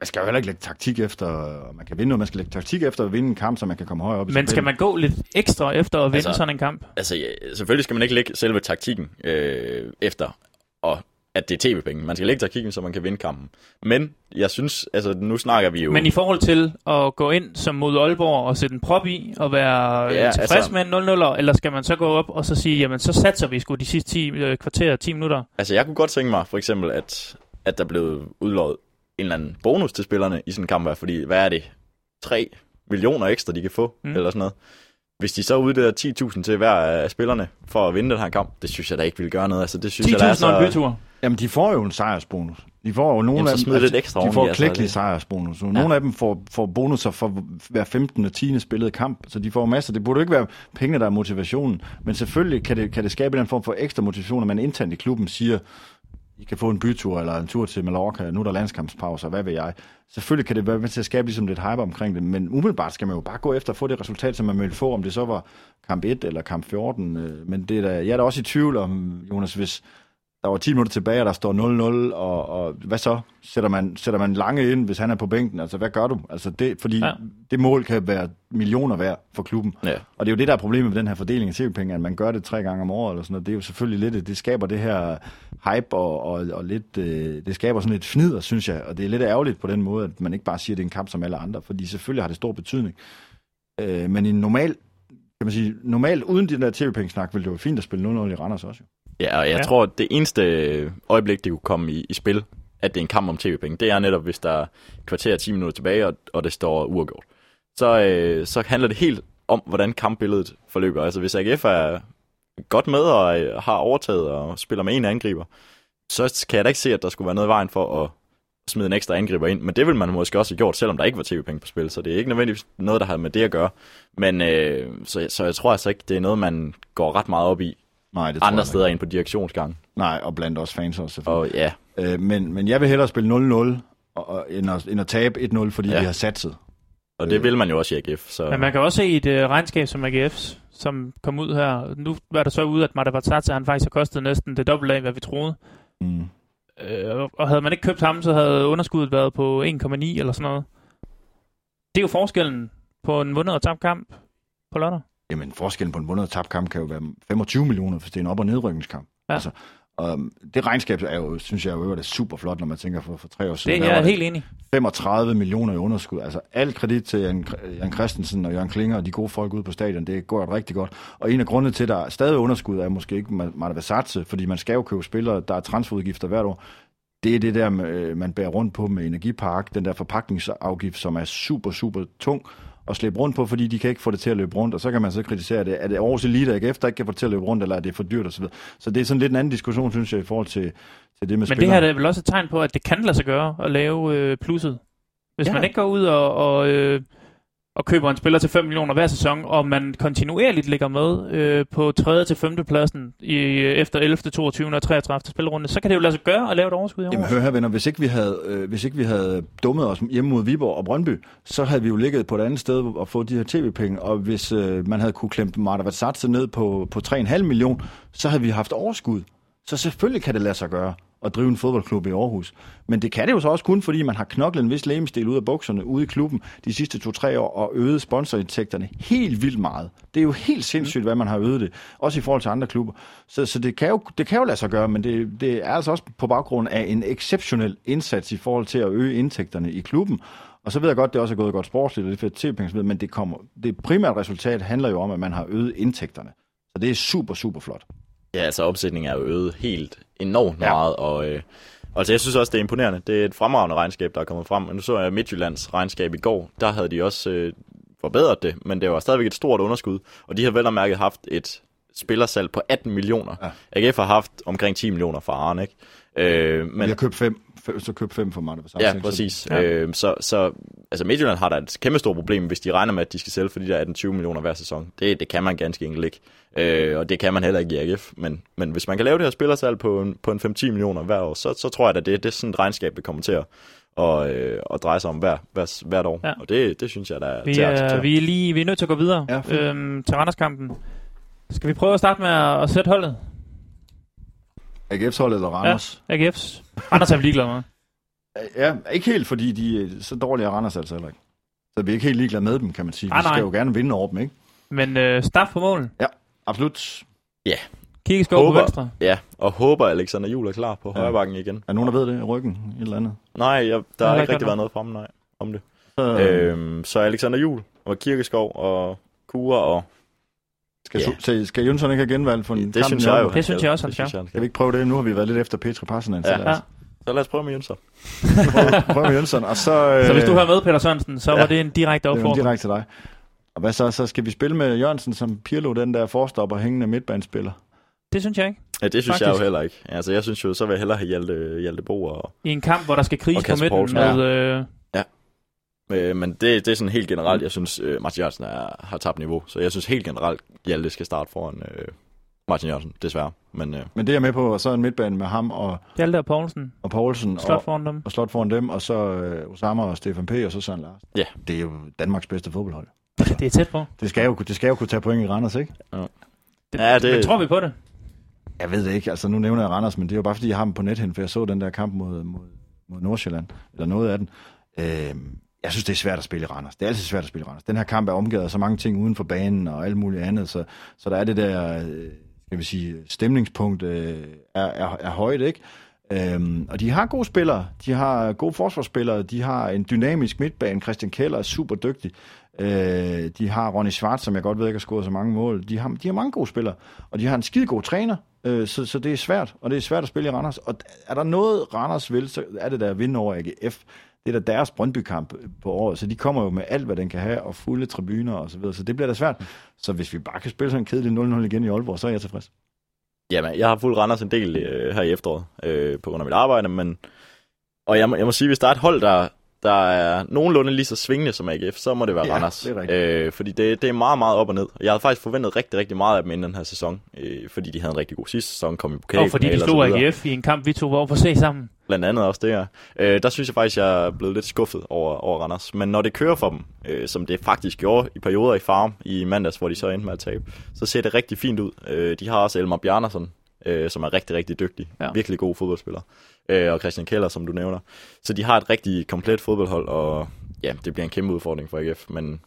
man skal jo heller ikke lægge taktik efter, man kan vinde noget, man skal lægge taktik efter at vinde en kamp, så man kan komme højere op. Men skal man gå lidt ekstra efter at vinde altså, sådan en kamp? Altså, ja, selvfølgelig skal man ikke lægge selve taktikken øh, efter, og at det er tv-penge. Man skal lægge taktikken, så man kan vinde kampen. Men jeg synes, altså nu snakker vi jo... Men i forhold til at gå ind som mod Aalborg og sætte en prop i og være ja, tilfreds altså, med en 0-0, eller skal man så gå op og så sige, jamen så satser vi sgu de sidste 10 øh, kvarter, 10 minutter? Altså jeg kunne godt tænke mig for eksempel, at, at der blev udlået en eller anden bonus til spillerne i sådan en kamp, fordi hvad er det? 3 millioner ekstra, de kan få, mm. eller sådan noget. Hvis de så uddeler 10.000 til hver af spillerne for at vinde den her kamp, det synes jeg da ikke vil gøre noget. Altså, det synes 10.000 jeg, der er så... en bytur. Jamen, de får jo en sejrsbonus. De får jo nogle Jamen, af dem, lidt ekstra de får klækkelig altså, sejrsbonus. Ja. Nogle af dem får, får bonusser for hver 15. og 10. spillet kamp, så de får masser. Det burde jo ikke være pengene, der er motivationen. Men selvfølgelig kan det, kan det skabe en form for ekstra motivation, at man internt i klubben siger, i kan få en bytur eller en tur til Mallorca, nu er der landskampspause, hvad ved jeg. Selvfølgelig kan det være med til at skabe ligesom lidt hype omkring det, men umiddelbart skal man jo bare gå efter at få det resultat, som man vil få, om det så var kamp 1 eller kamp 14. Øh, men det er da, jeg er da også i tvivl om, Jonas, hvis, der var 10 minutter tilbage, og der står 0-0, og, og hvad så? Sætter man, sætter man lange ind, hvis han er på bænken? Altså, hvad gør du? Altså, det, fordi ja. det mål kan være millioner værd for klubben. Ja. Og det er jo det, der er problemet med den her fordeling af tv-penge, at man gør det tre gange om året, eller sådan noget. Det er jo selvfølgelig lidt, det skaber det her hype, og, og, og lidt, øh, det skaber sådan lidt fnider, synes jeg. Og det er lidt ærgerligt på den måde, at man ikke bare siger, at det er en kamp som alle andre, fordi selvfølgelig har det stor betydning. Øh, men i en normal kan man sige, normalt uden den der tv-pengesnak, ville det jo fint at spille 0-0 i Randers også. Jo. Ja, og jeg ja. tror, at det eneste øjeblik, det kunne komme i, i spil, at det er en kamp om tv-penge. Det er netop, hvis der er kvarter 10 minutter tilbage, og, og det står uafgjort. Så, øh, så handler det helt om, hvordan kampbilledet forløber. Altså hvis AGF er godt med og øh, har overtaget og spiller med en angriber, så kan jeg da ikke se, at der skulle være noget i vejen for at smide en ekstra angriber ind. Men det ville man måske også have gjort, selvom der ikke var tv-penge på spil. Så det er ikke nødvendigvis noget, der har med det at gøre. Men øh, så, så jeg tror altså ikke, det er noget, man går ret meget op i Nej, det andre steder ikke. ind på direktionsgangen. Nej, og blandt også fans også, selvfølgelig. Og ja, Øh, men, men jeg vil hellere spille 0-0, og, og, end, at, end at tabe 1-0, fordi Ja. vi har satset. og det vil man jo også i AGF. Så Men man kan også se i et uh, regnskab som AGF's, som kom ud her. Nu var der så ud, at Marta Vatsatsa, han faktisk har kostet næsten det dobbelte af, hvad vi troede. Mm. Øh, og havde man ikke købt ham, så havde underskuddet været på 1,9 eller sådan noget. Det er jo forskellen på en vundet og tabt kamp på lørdag. Jamen, forskellen på en vundet og tabt kamp kan jo være 25 millioner, hvis det er en op- og nedrykningskamp. Ja. Altså, og det regnskab er jo, synes jeg jo, er super flot, når man tænker for, for tre år siden. Det er jeg helt enig. 35 millioner i underskud. Altså alt kredit til Jan, Jan Christensen og Jørgen Klinger og de gode folk ude på stadion. Det går rigtig godt. Og en af grundene til, at der er stadig er underskud, er måske ikke Marta Vassatse, fordi man skal jo købe spillere, der er transferudgifter hvert år. Det er det der, øh, man bærer rundt på med Energipark, den der forpakningsafgift, som er super, super tung at slæbe rundt på, fordi de kan ikke få det til at løbe rundt, og så kan man så kritisere det. Er det Aarhus Elite AGF, der ikke kan få det til at løbe rundt, eller er det for dyrt osv.? Så det er sådan lidt en anden diskussion, synes jeg, i forhold til, til det med Men det spillere. her er vel også et tegn på, at det kan lade sig gøre at lave øh, plusset. Hvis ja. man ikke går ud og, og, øh, og køber en spiller til 5 millioner hver sæson, og man kontinuerligt ligger med øh, på 3. til 5. pladsen i, efter 11., 22. og 33. spillerunde, så kan det jo lade sig gøre at lave et overskud i år. Jamen hør her venner, hvis ikke vi havde, øh, hvis ikke vi havde dummet os hjemme mod Viborg og Brøndby, så havde vi jo ligget på et andet sted og fået de her tv-penge, og hvis øh, man havde kunne klemme Marta Vatsatse ned på, på 3,5 millioner, så havde vi haft overskud. Så selvfølgelig kan det lade sig gøre at drive en fodboldklub i Aarhus. Men det kan det jo så også kun, fordi man har knoklet en vis lægemstil ud af bukserne ude i klubben de sidste to-tre år og øget sponsorindtægterne helt vildt meget. Det er jo helt sindssygt, hvad man har øget det. Også i forhold til andre klubber. Så, så det, kan jo, det kan jo lade sig gøre, men det, det er altså også på baggrund af en exceptionel indsats i forhold til at øge indtægterne i klubben. Og så ved jeg godt, det også er gået godt sportsligt, og det er fedt tv men det, kommer, det primære resultat handler jo om, at man har øget indtægterne. Så det er super, super flot. Ja, altså omsætningen er jo øget helt enormt Ja. meget, og øh, altså, jeg synes også, det er imponerende. Det er et fremragende regnskab, der er kommet frem. Nu så jeg Midtjyllands regnskab i går. Der havde de også øh, forbedret det, men det var stadigvæk et stort underskud. Og de har vel og mærket haft et spillersalg på 18 millioner. Ja. AGF har haft omkring 10 millioner fra Arne, ikke? Øh, Men jeg købt fem, fem, så købt fem for Marta Vassatse. Ja, ikke? Så- præcis. Ja. Ja. Øh, så, så altså Midtjylland har da et kæmpe stort problem, hvis de regner med, at de skal sælge for de der 18-20 millioner hver sæson. Det, det kan man ganske enkelt ikke. Øh, og det kan man heller ikke i AGF. Men, men hvis man kan lave det her spillersalg på, en, på en 5-10 millioner hver år, så, så tror jeg at det, det er sådan et regnskab, det kommer til at, og, øh, at dreje sig om hver, hver, hvert år. Ja. Og det, det synes jeg, der er Vi til at er, acceptere. vi er lige vi er nødt til at gå videre Ja, fint. øhm, til Randerskampen. Skal vi prøve at starte med at, at sætte holdet? AGF's hold eller Randers? AGF's. Randers er vi ligeglade med. Ja. ja, ikke helt, fordi de er så dårlige er Randers altså heller ikke. Så vi er ikke helt ligeglade med dem, kan man sige. Nej, Vi skal nej. jo gerne vinde over dem, ikke? Men øh, staff på mål. Absolut. Kiggeskov på Håber. venstre. Ja, og håber Alexander Jul er klar på Ja. højre bakken igen. Er nogen, der ved det? Ryggen? Et eller andet? Nej, jeg, der har har ikke rigtig været noget fremme nej, om det. Så, Øhm, så Alexander Jul og Kirkeskov og Kure og skal, ja. skal, skal Jønsson ikke have genvalgt for en det kamp synes jeg jo. Det synes jeg også, han det skal. Skal vi ikke prøve det? Nu har vi været lidt efter Petra Passanen. Ja. Så lad os Så lad os prøve med Jønsson. prøve, prøve med Jønsson. Og så, Så hvis du øh, har med, Peter Sørensen, så ja. var det en direkte Det er opfordring. direkte til dig. Og hvad så? Så skal vi spille med Jørgensen som Pirlo, den der forstopper hængende midtbanespiller. Det synes jeg ikke. Ja, det synes Faktisk. jeg jo heller ikke. Altså, jeg synes jo, så vil jeg hellere have Hjalte, Hjalte Bo og... I en kamp, hvor der skal kriges Og på midten med... Øh, Øh, men det, det er sådan helt generelt, jeg synes, øh, Martin Jørgensen er, har tabt niveau. Så jeg synes helt generelt, Hjalte skal starte foran øh, Martin Jørgensen, desværre. Men øh, Men det er jeg med på, og så en midtbane med ham og, Hjalte og Poulsen. og Poulsen. Slot og, foran dem. og slot foran dem, og så øh, Osama og Stefan P. og så Søren Larsen. Ja. Det er jo Danmarks bedste fodboldhold. Det er tæt på. Det skal jo, det skal jo kunne tage point i Randers, ikke? Det, Ja, det- Men tror vi på det? Jeg ved det ikke, altså nu nævner jeg Randers, men det er jo bare fordi, jeg har dem på nethen, for jeg så den der kamp mod, mod, mod Nordsjælland, eller noget af den. Øh, jeg synes, det er svært at spille i Randers. Det er altid svært at spille i Randers. Den her kamp er omgivet af så mange ting uden for banen og alt muligt andet, så, så der er det der, øh, skal vi sige, stemningspunkt øh, er, er, er højt, ikke? Øhm, og de har gode spillere, de har gode forsvarsspillere, de har en dynamisk midtbane, Christian Keller er super dygtig, øh, de har Ronny Schwartz, som jeg godt ved ikke har scoret så mange mål, de har, de har mange gode spillere, og de har en skide god træner, Øh, så, så det er svært, og det er svært at spille i Randers. Og er der noget, Randers vil, så er det der at vinde over AGF. Det er da deres Brøndby-kamp på året, så de kommer jo med alt, hvad den kan have, og fulde tribuner og så videre, så det bliver da svært. Så hvis vi bare kan spille sådan en kedelig 0-0 igen i Aalborg, så er jeg tilfreds. Jamen, jeg har fuldt Randers en del øh, her i efteråret, øh, på grund af mit arbejde, men... Og jeg må, jeg må sige, hvis der er et hold, der, der er nogenlunde lige så svingende som AGF, så må det være Ja, Randers. det er rigtigt. øh, fordi det, det er meget, meget op og ned. Jeg havde faktisk forventet rigtig, rigtig meget af dem inden den her sæson, øh, fordi de havde en rigtig god sidste sæson, kom i pokal. Og fordi de slog AGF i en kamp, vi to var over at se sammen. Blandt andet også det her. Øh, der synes jeg faktisk, jeg er blevet lidt skuffet over, over Randers. Men når det kører for dem, øh, som det faktisk gjorde i perioder i farm i mandags, hvor de så endte med at tabe, så ser det rigtig fint ud. Øh, de har også Elmar Bjarnason, øh, som er rigtig, rigtig dygtig. Ja. Virkelig god fodboldspiller. Øh, og Christian Keller, som du nævner. Så de har et rigtig komplet fodboldhold, og ja, det bliver en kæmpe udfordring for AGF. Men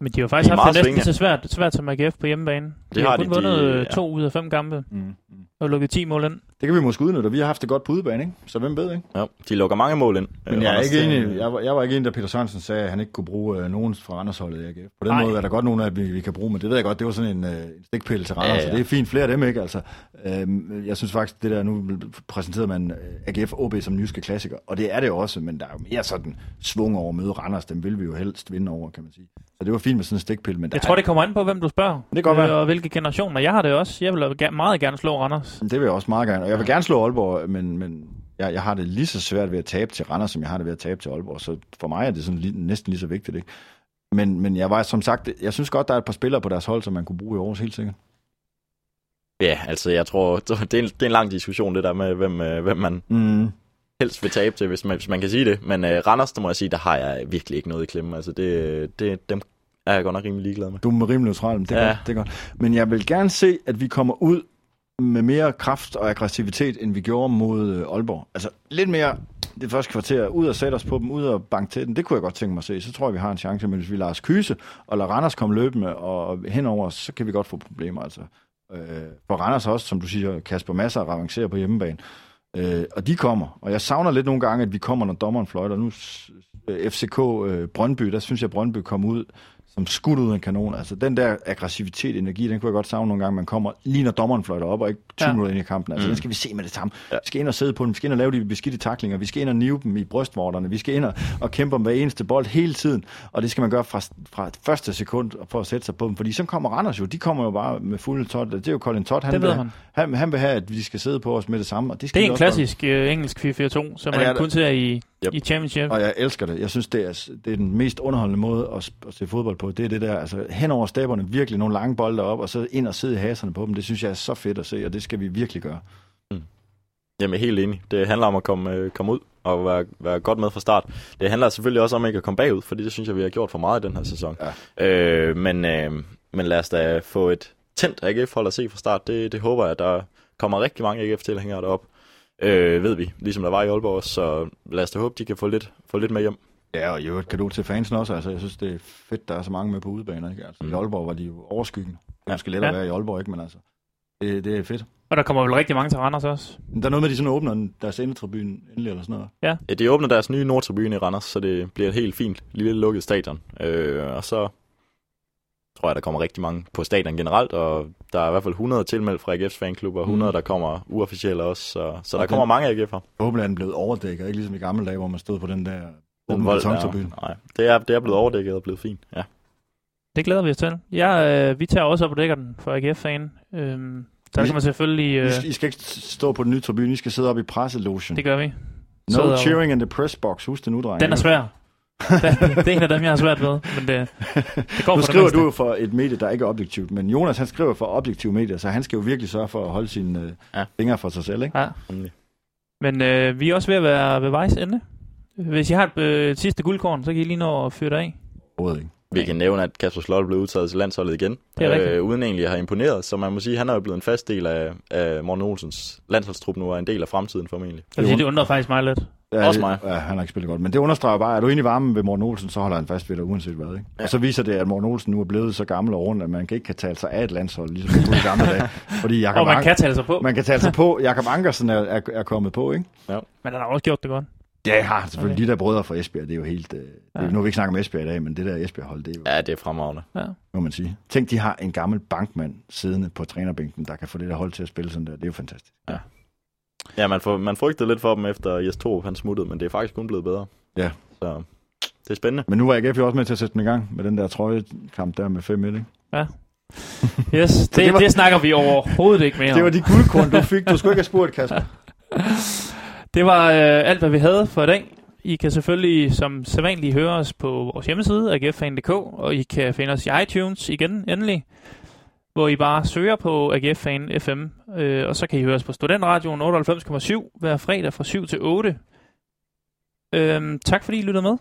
Men de har faktisk De haft det næsten så svært, svært som AGF på hjemmebane. De Det har har kun de, de- vundet øh, ja. to ud af fem kampe Mm. Og lukket 10 mål ind. Det kan vi måske udnytte, vi har haft det godt på udebane, ikke? Så hvem ved, ikke? ja, de lukker mange mål ind. Men jeg er ikke enig. Jeg var, jeg var ikke enig, da Peter Sørensen sagde, at han ikke kunne bruge øh, nogen fra Randersholdet i AGF. På den Nej. måde er der godt nogen af vi, vi kan bruge, men det ved jeg godt, det var sådan en, øh, en stikpille til Randers, ja, Ja, så det er fint flere af dem, ikke? Altså, øh, jeg synes faktisk, det der, nu præsenterede man øh, AGF OB som den jyske klassiker, og det er det også, men der er jo mere sådan svung over at møde Randers, dem vil vi jo helst vinde over, kan man sige. Så det var fint med sådan en stikpille, men der Jeg tror, det kommer an på, hvem du spørger. Det kan godt være. Øh, Og hvilke generationer. Jeg har det også. Jeg vil meget gerne slå Randers. Det vil jeg også meget gerne. Og jeg vil gerne slå Aalborg, men, men jeg, jeg har det lige så svært ved at tabe til Randers, som jeg har det ved at tabe til Aalborg. Så for mig er det sådan lige, næsten lige så vigtigt. Ikke? Men, men jeg var som sagt, jeg synes godt, der er et par spillere på deres hold, som man kunne bruge i Aarhus helt sikkert. Ja, altså jeg tror, det er, en, det er en lang diskussion, det der med, hvem, øh, hvem man Mm. helst vil tabe til, hvis man, hvis man kan sige det. Men øh, Randers, der må jeg sige, der har jeg virkelig ikke noget i klemme. Altså det, det, dem er jeg godt nok rimelig ligeglad med. Du er rimelig neutral, men det er, Ja. godt, det er godt. Men jeg vil gerne se, at vi kommer ud med mere kraft og aggressivitet, end vi gjorde mod øh, Aalborg. Altså lidt mere det første kvarter, ud og sætte os på dem, ud og banke til dem, Det kunne jeg godt tænke mig at se. Så tror jeg, vi har en chance. Men hvis vi lader os kyse og lader Randers komme løbende og henover os, så kan vi godt få problemer. Altså. Øh, for Randers også, som du siger, Kasper Masser avancerer på hjemmebane. Øh, og de kommer. Og jeg savner lidt nogle gange, at vi kommer, når dommeren fløjter. Nu øh, FCK øh, Brøndby, der synes jeg, Brøndby kom ud som skudt ud af en kanon. Altså den der aggressivitet, energi, den kunne jeg godt savne nogle gange, man kommer lige når dommeren fløjter op, og ikke 20 Ja. ja. minutter ind i kampen. Altså mm. den skal vi se med det samme. Ja. Vi skal ind og sidde på dem, vi skal ind og lave de beskidte taklinger, vi skal ind og nive dem i brystvorterne, vi skal ind og, og kæmpe om hver eneste bold hele tiden, og det skal man gøre fra, fra første sekund for at sætte sig på dem, fordi så kommer Randers jo, de kommer jo bare med fulde tot. Det er jo Colin Todd, han, Det ved vil, han. han, han vil have, at vi skal sidde på os med det samme, og det skal Det er en klassisk øh, engelsk 4-4-2, som Ja, man er kun ser i, Yep. i Championship. Og jeg elsker det. Jeg synes, det er, det er den mest underholdende måde at, at se fodbold på. Det er det der, altså hen over staberne, virkelig nogle lange bolde op, og så ind og sidde i haserne på dem. Det synes jeg er så fedt at se, og det skal vi virkelig gøre. Jamen helt enig. Det handler om at komme, øh, komme ud og være, være godt med fra start. Det handler selvfølgelig også om ikke at komme bagud, fordi det synes jeg, vi har gjort for meget i den her sæson. Ja. Øh, men, øh, men lad os da få et tændt AGF-hold at se fra start. Det, det håber jeg, der kommer rigtig mange AGF-tilhængere derop. Øh, ved vi, ligesom der var i Aalborg også, så lad os da håbe, de kan få lidt, få lidt med hjem. Ja, og jo et kado til fansen også. Altså, jeg synes, det er fedt, der er så mange med på udebaner. Ikke? Altså, Mm. I Aalborg var de jo overskyggende. Det er Ja. måske lettere Ja. at være i Aalborg, ikke? Men altså, det, det er fedt. Og der kommer vel rigtig mange til Randers også. Men der er noget med, at de sådan åbner deres endetribune endelig eller sådan noget. Ja, de åbner deres nye Nordtribune i Randers, så det bliver et helt fint lille lukket stadion. Øh, og så tror jeg, der kommer rigtig mange på stadion generelt, og der er i hvert fald 100 tilmeldt fra AGF's fanklub, og 100, Mm. der kommer uofficielle også, så, så der Og kommer den- mange AGF'er. Forhåbentlig er den blevet overdækket, ikke ligesom i gamle dage, hvor man stod på den der Den vold der, nej, det er, det er blevet overdækket og blevet fint, ja. Det glæder vi os til. Ja, øh, vi tager også op og dækker den for AGF-fan. Øhm, der man selvfølgelig... Øh, I, skal- I skal ikke stå på den nye tribune, I skal sidde oppe i presselogen. det gør vi. No Sidder- cheering in the press box. Husk det nu, drenge. Den er svær. Det er en af dem, jeg har svært ved. Men det, det går Nu for skriver det du jo for et medie, der ikke er objektivt, men Jonas han skriver for objektive medier, så han skal jo virkelig sørge for at holde sine øh, Ja. fingre for sig selv, ikke? Ja. Men øh, vi er også ved at være ved vejs ende. Hvis I har et øh, sidste guldkorn, så kan I lige nå at fyre det af. Overhovedet ikke. Vi kan nævne, at Kasper Slot blev udtaget til landsholdet igen, Det er øh, uden egentlig at have imponeret, så man må sige, at han er jo blevet en fast del af, af Morten Olsens landsholdstrup nu, og er en del af fremtiden formentlig. Jeg vil sige, det undrer faktisk mig lidt. Ja, Også det- mig. Ja, han har ikke spillet godt. Men det understreger bare, at er du inde i varmen ved Morten Olsen, så holder han fast ved dig, uanset hvad. Ikke? Ja. Og så viser det, at Morten Olsen nu er blevet så gammel og rundt, at man ikke kan tale sig af et landshold, ligesom man kunne i gamle dage. Fordi Jakob Og man An- kan tale sig på. man kan tale sig på. Jakob Ankersen er, er, er kommet på, ikke? Men han har også gjort det godt. Ja, jeg har selvfølgelig okay. de der brødre fra Esbjerg, det er jo helt... Øh, ja. Nu har vi ikke snakket om Esbjerg i dag, men det der Esbjerg-hold, det er jo... Ja, det er fremragende. Ja. Må man sige. Tænk, de har en gammel bankmand siddende på trænerbænken, der kan få det der hold til at spille sådan der. Det er jo fantastisk. Ja. Ja, man, får, man frygtede lidt for dem efter Jes Torup, han smuttede, men det er faktisk kun blevet bedre. Ja. Så det er spændende. Men nu var AGF jo også med til at sætte den i gang med den der trøjekamp der med 5 ikke? Ja. Yes, det, det, var, det snakker vi overhovedet ikke mere Det var de guldkorn, du fik. Du skulle ikke have spurgt, Kasper. Det var øh, alt, hvad vi havde for i dag. I kan selvfølgelig som sædvanligt høre os på vores hjemmeside, agffan.dk, og I kan finde os i iTunes igen, endelig, hvor I bare søger på AGF-fan FM, øh, og så kan I høre os på Studentradioen 98,7 hver fredag fra 7 til 8. Øh, tak fordi I lyttede med.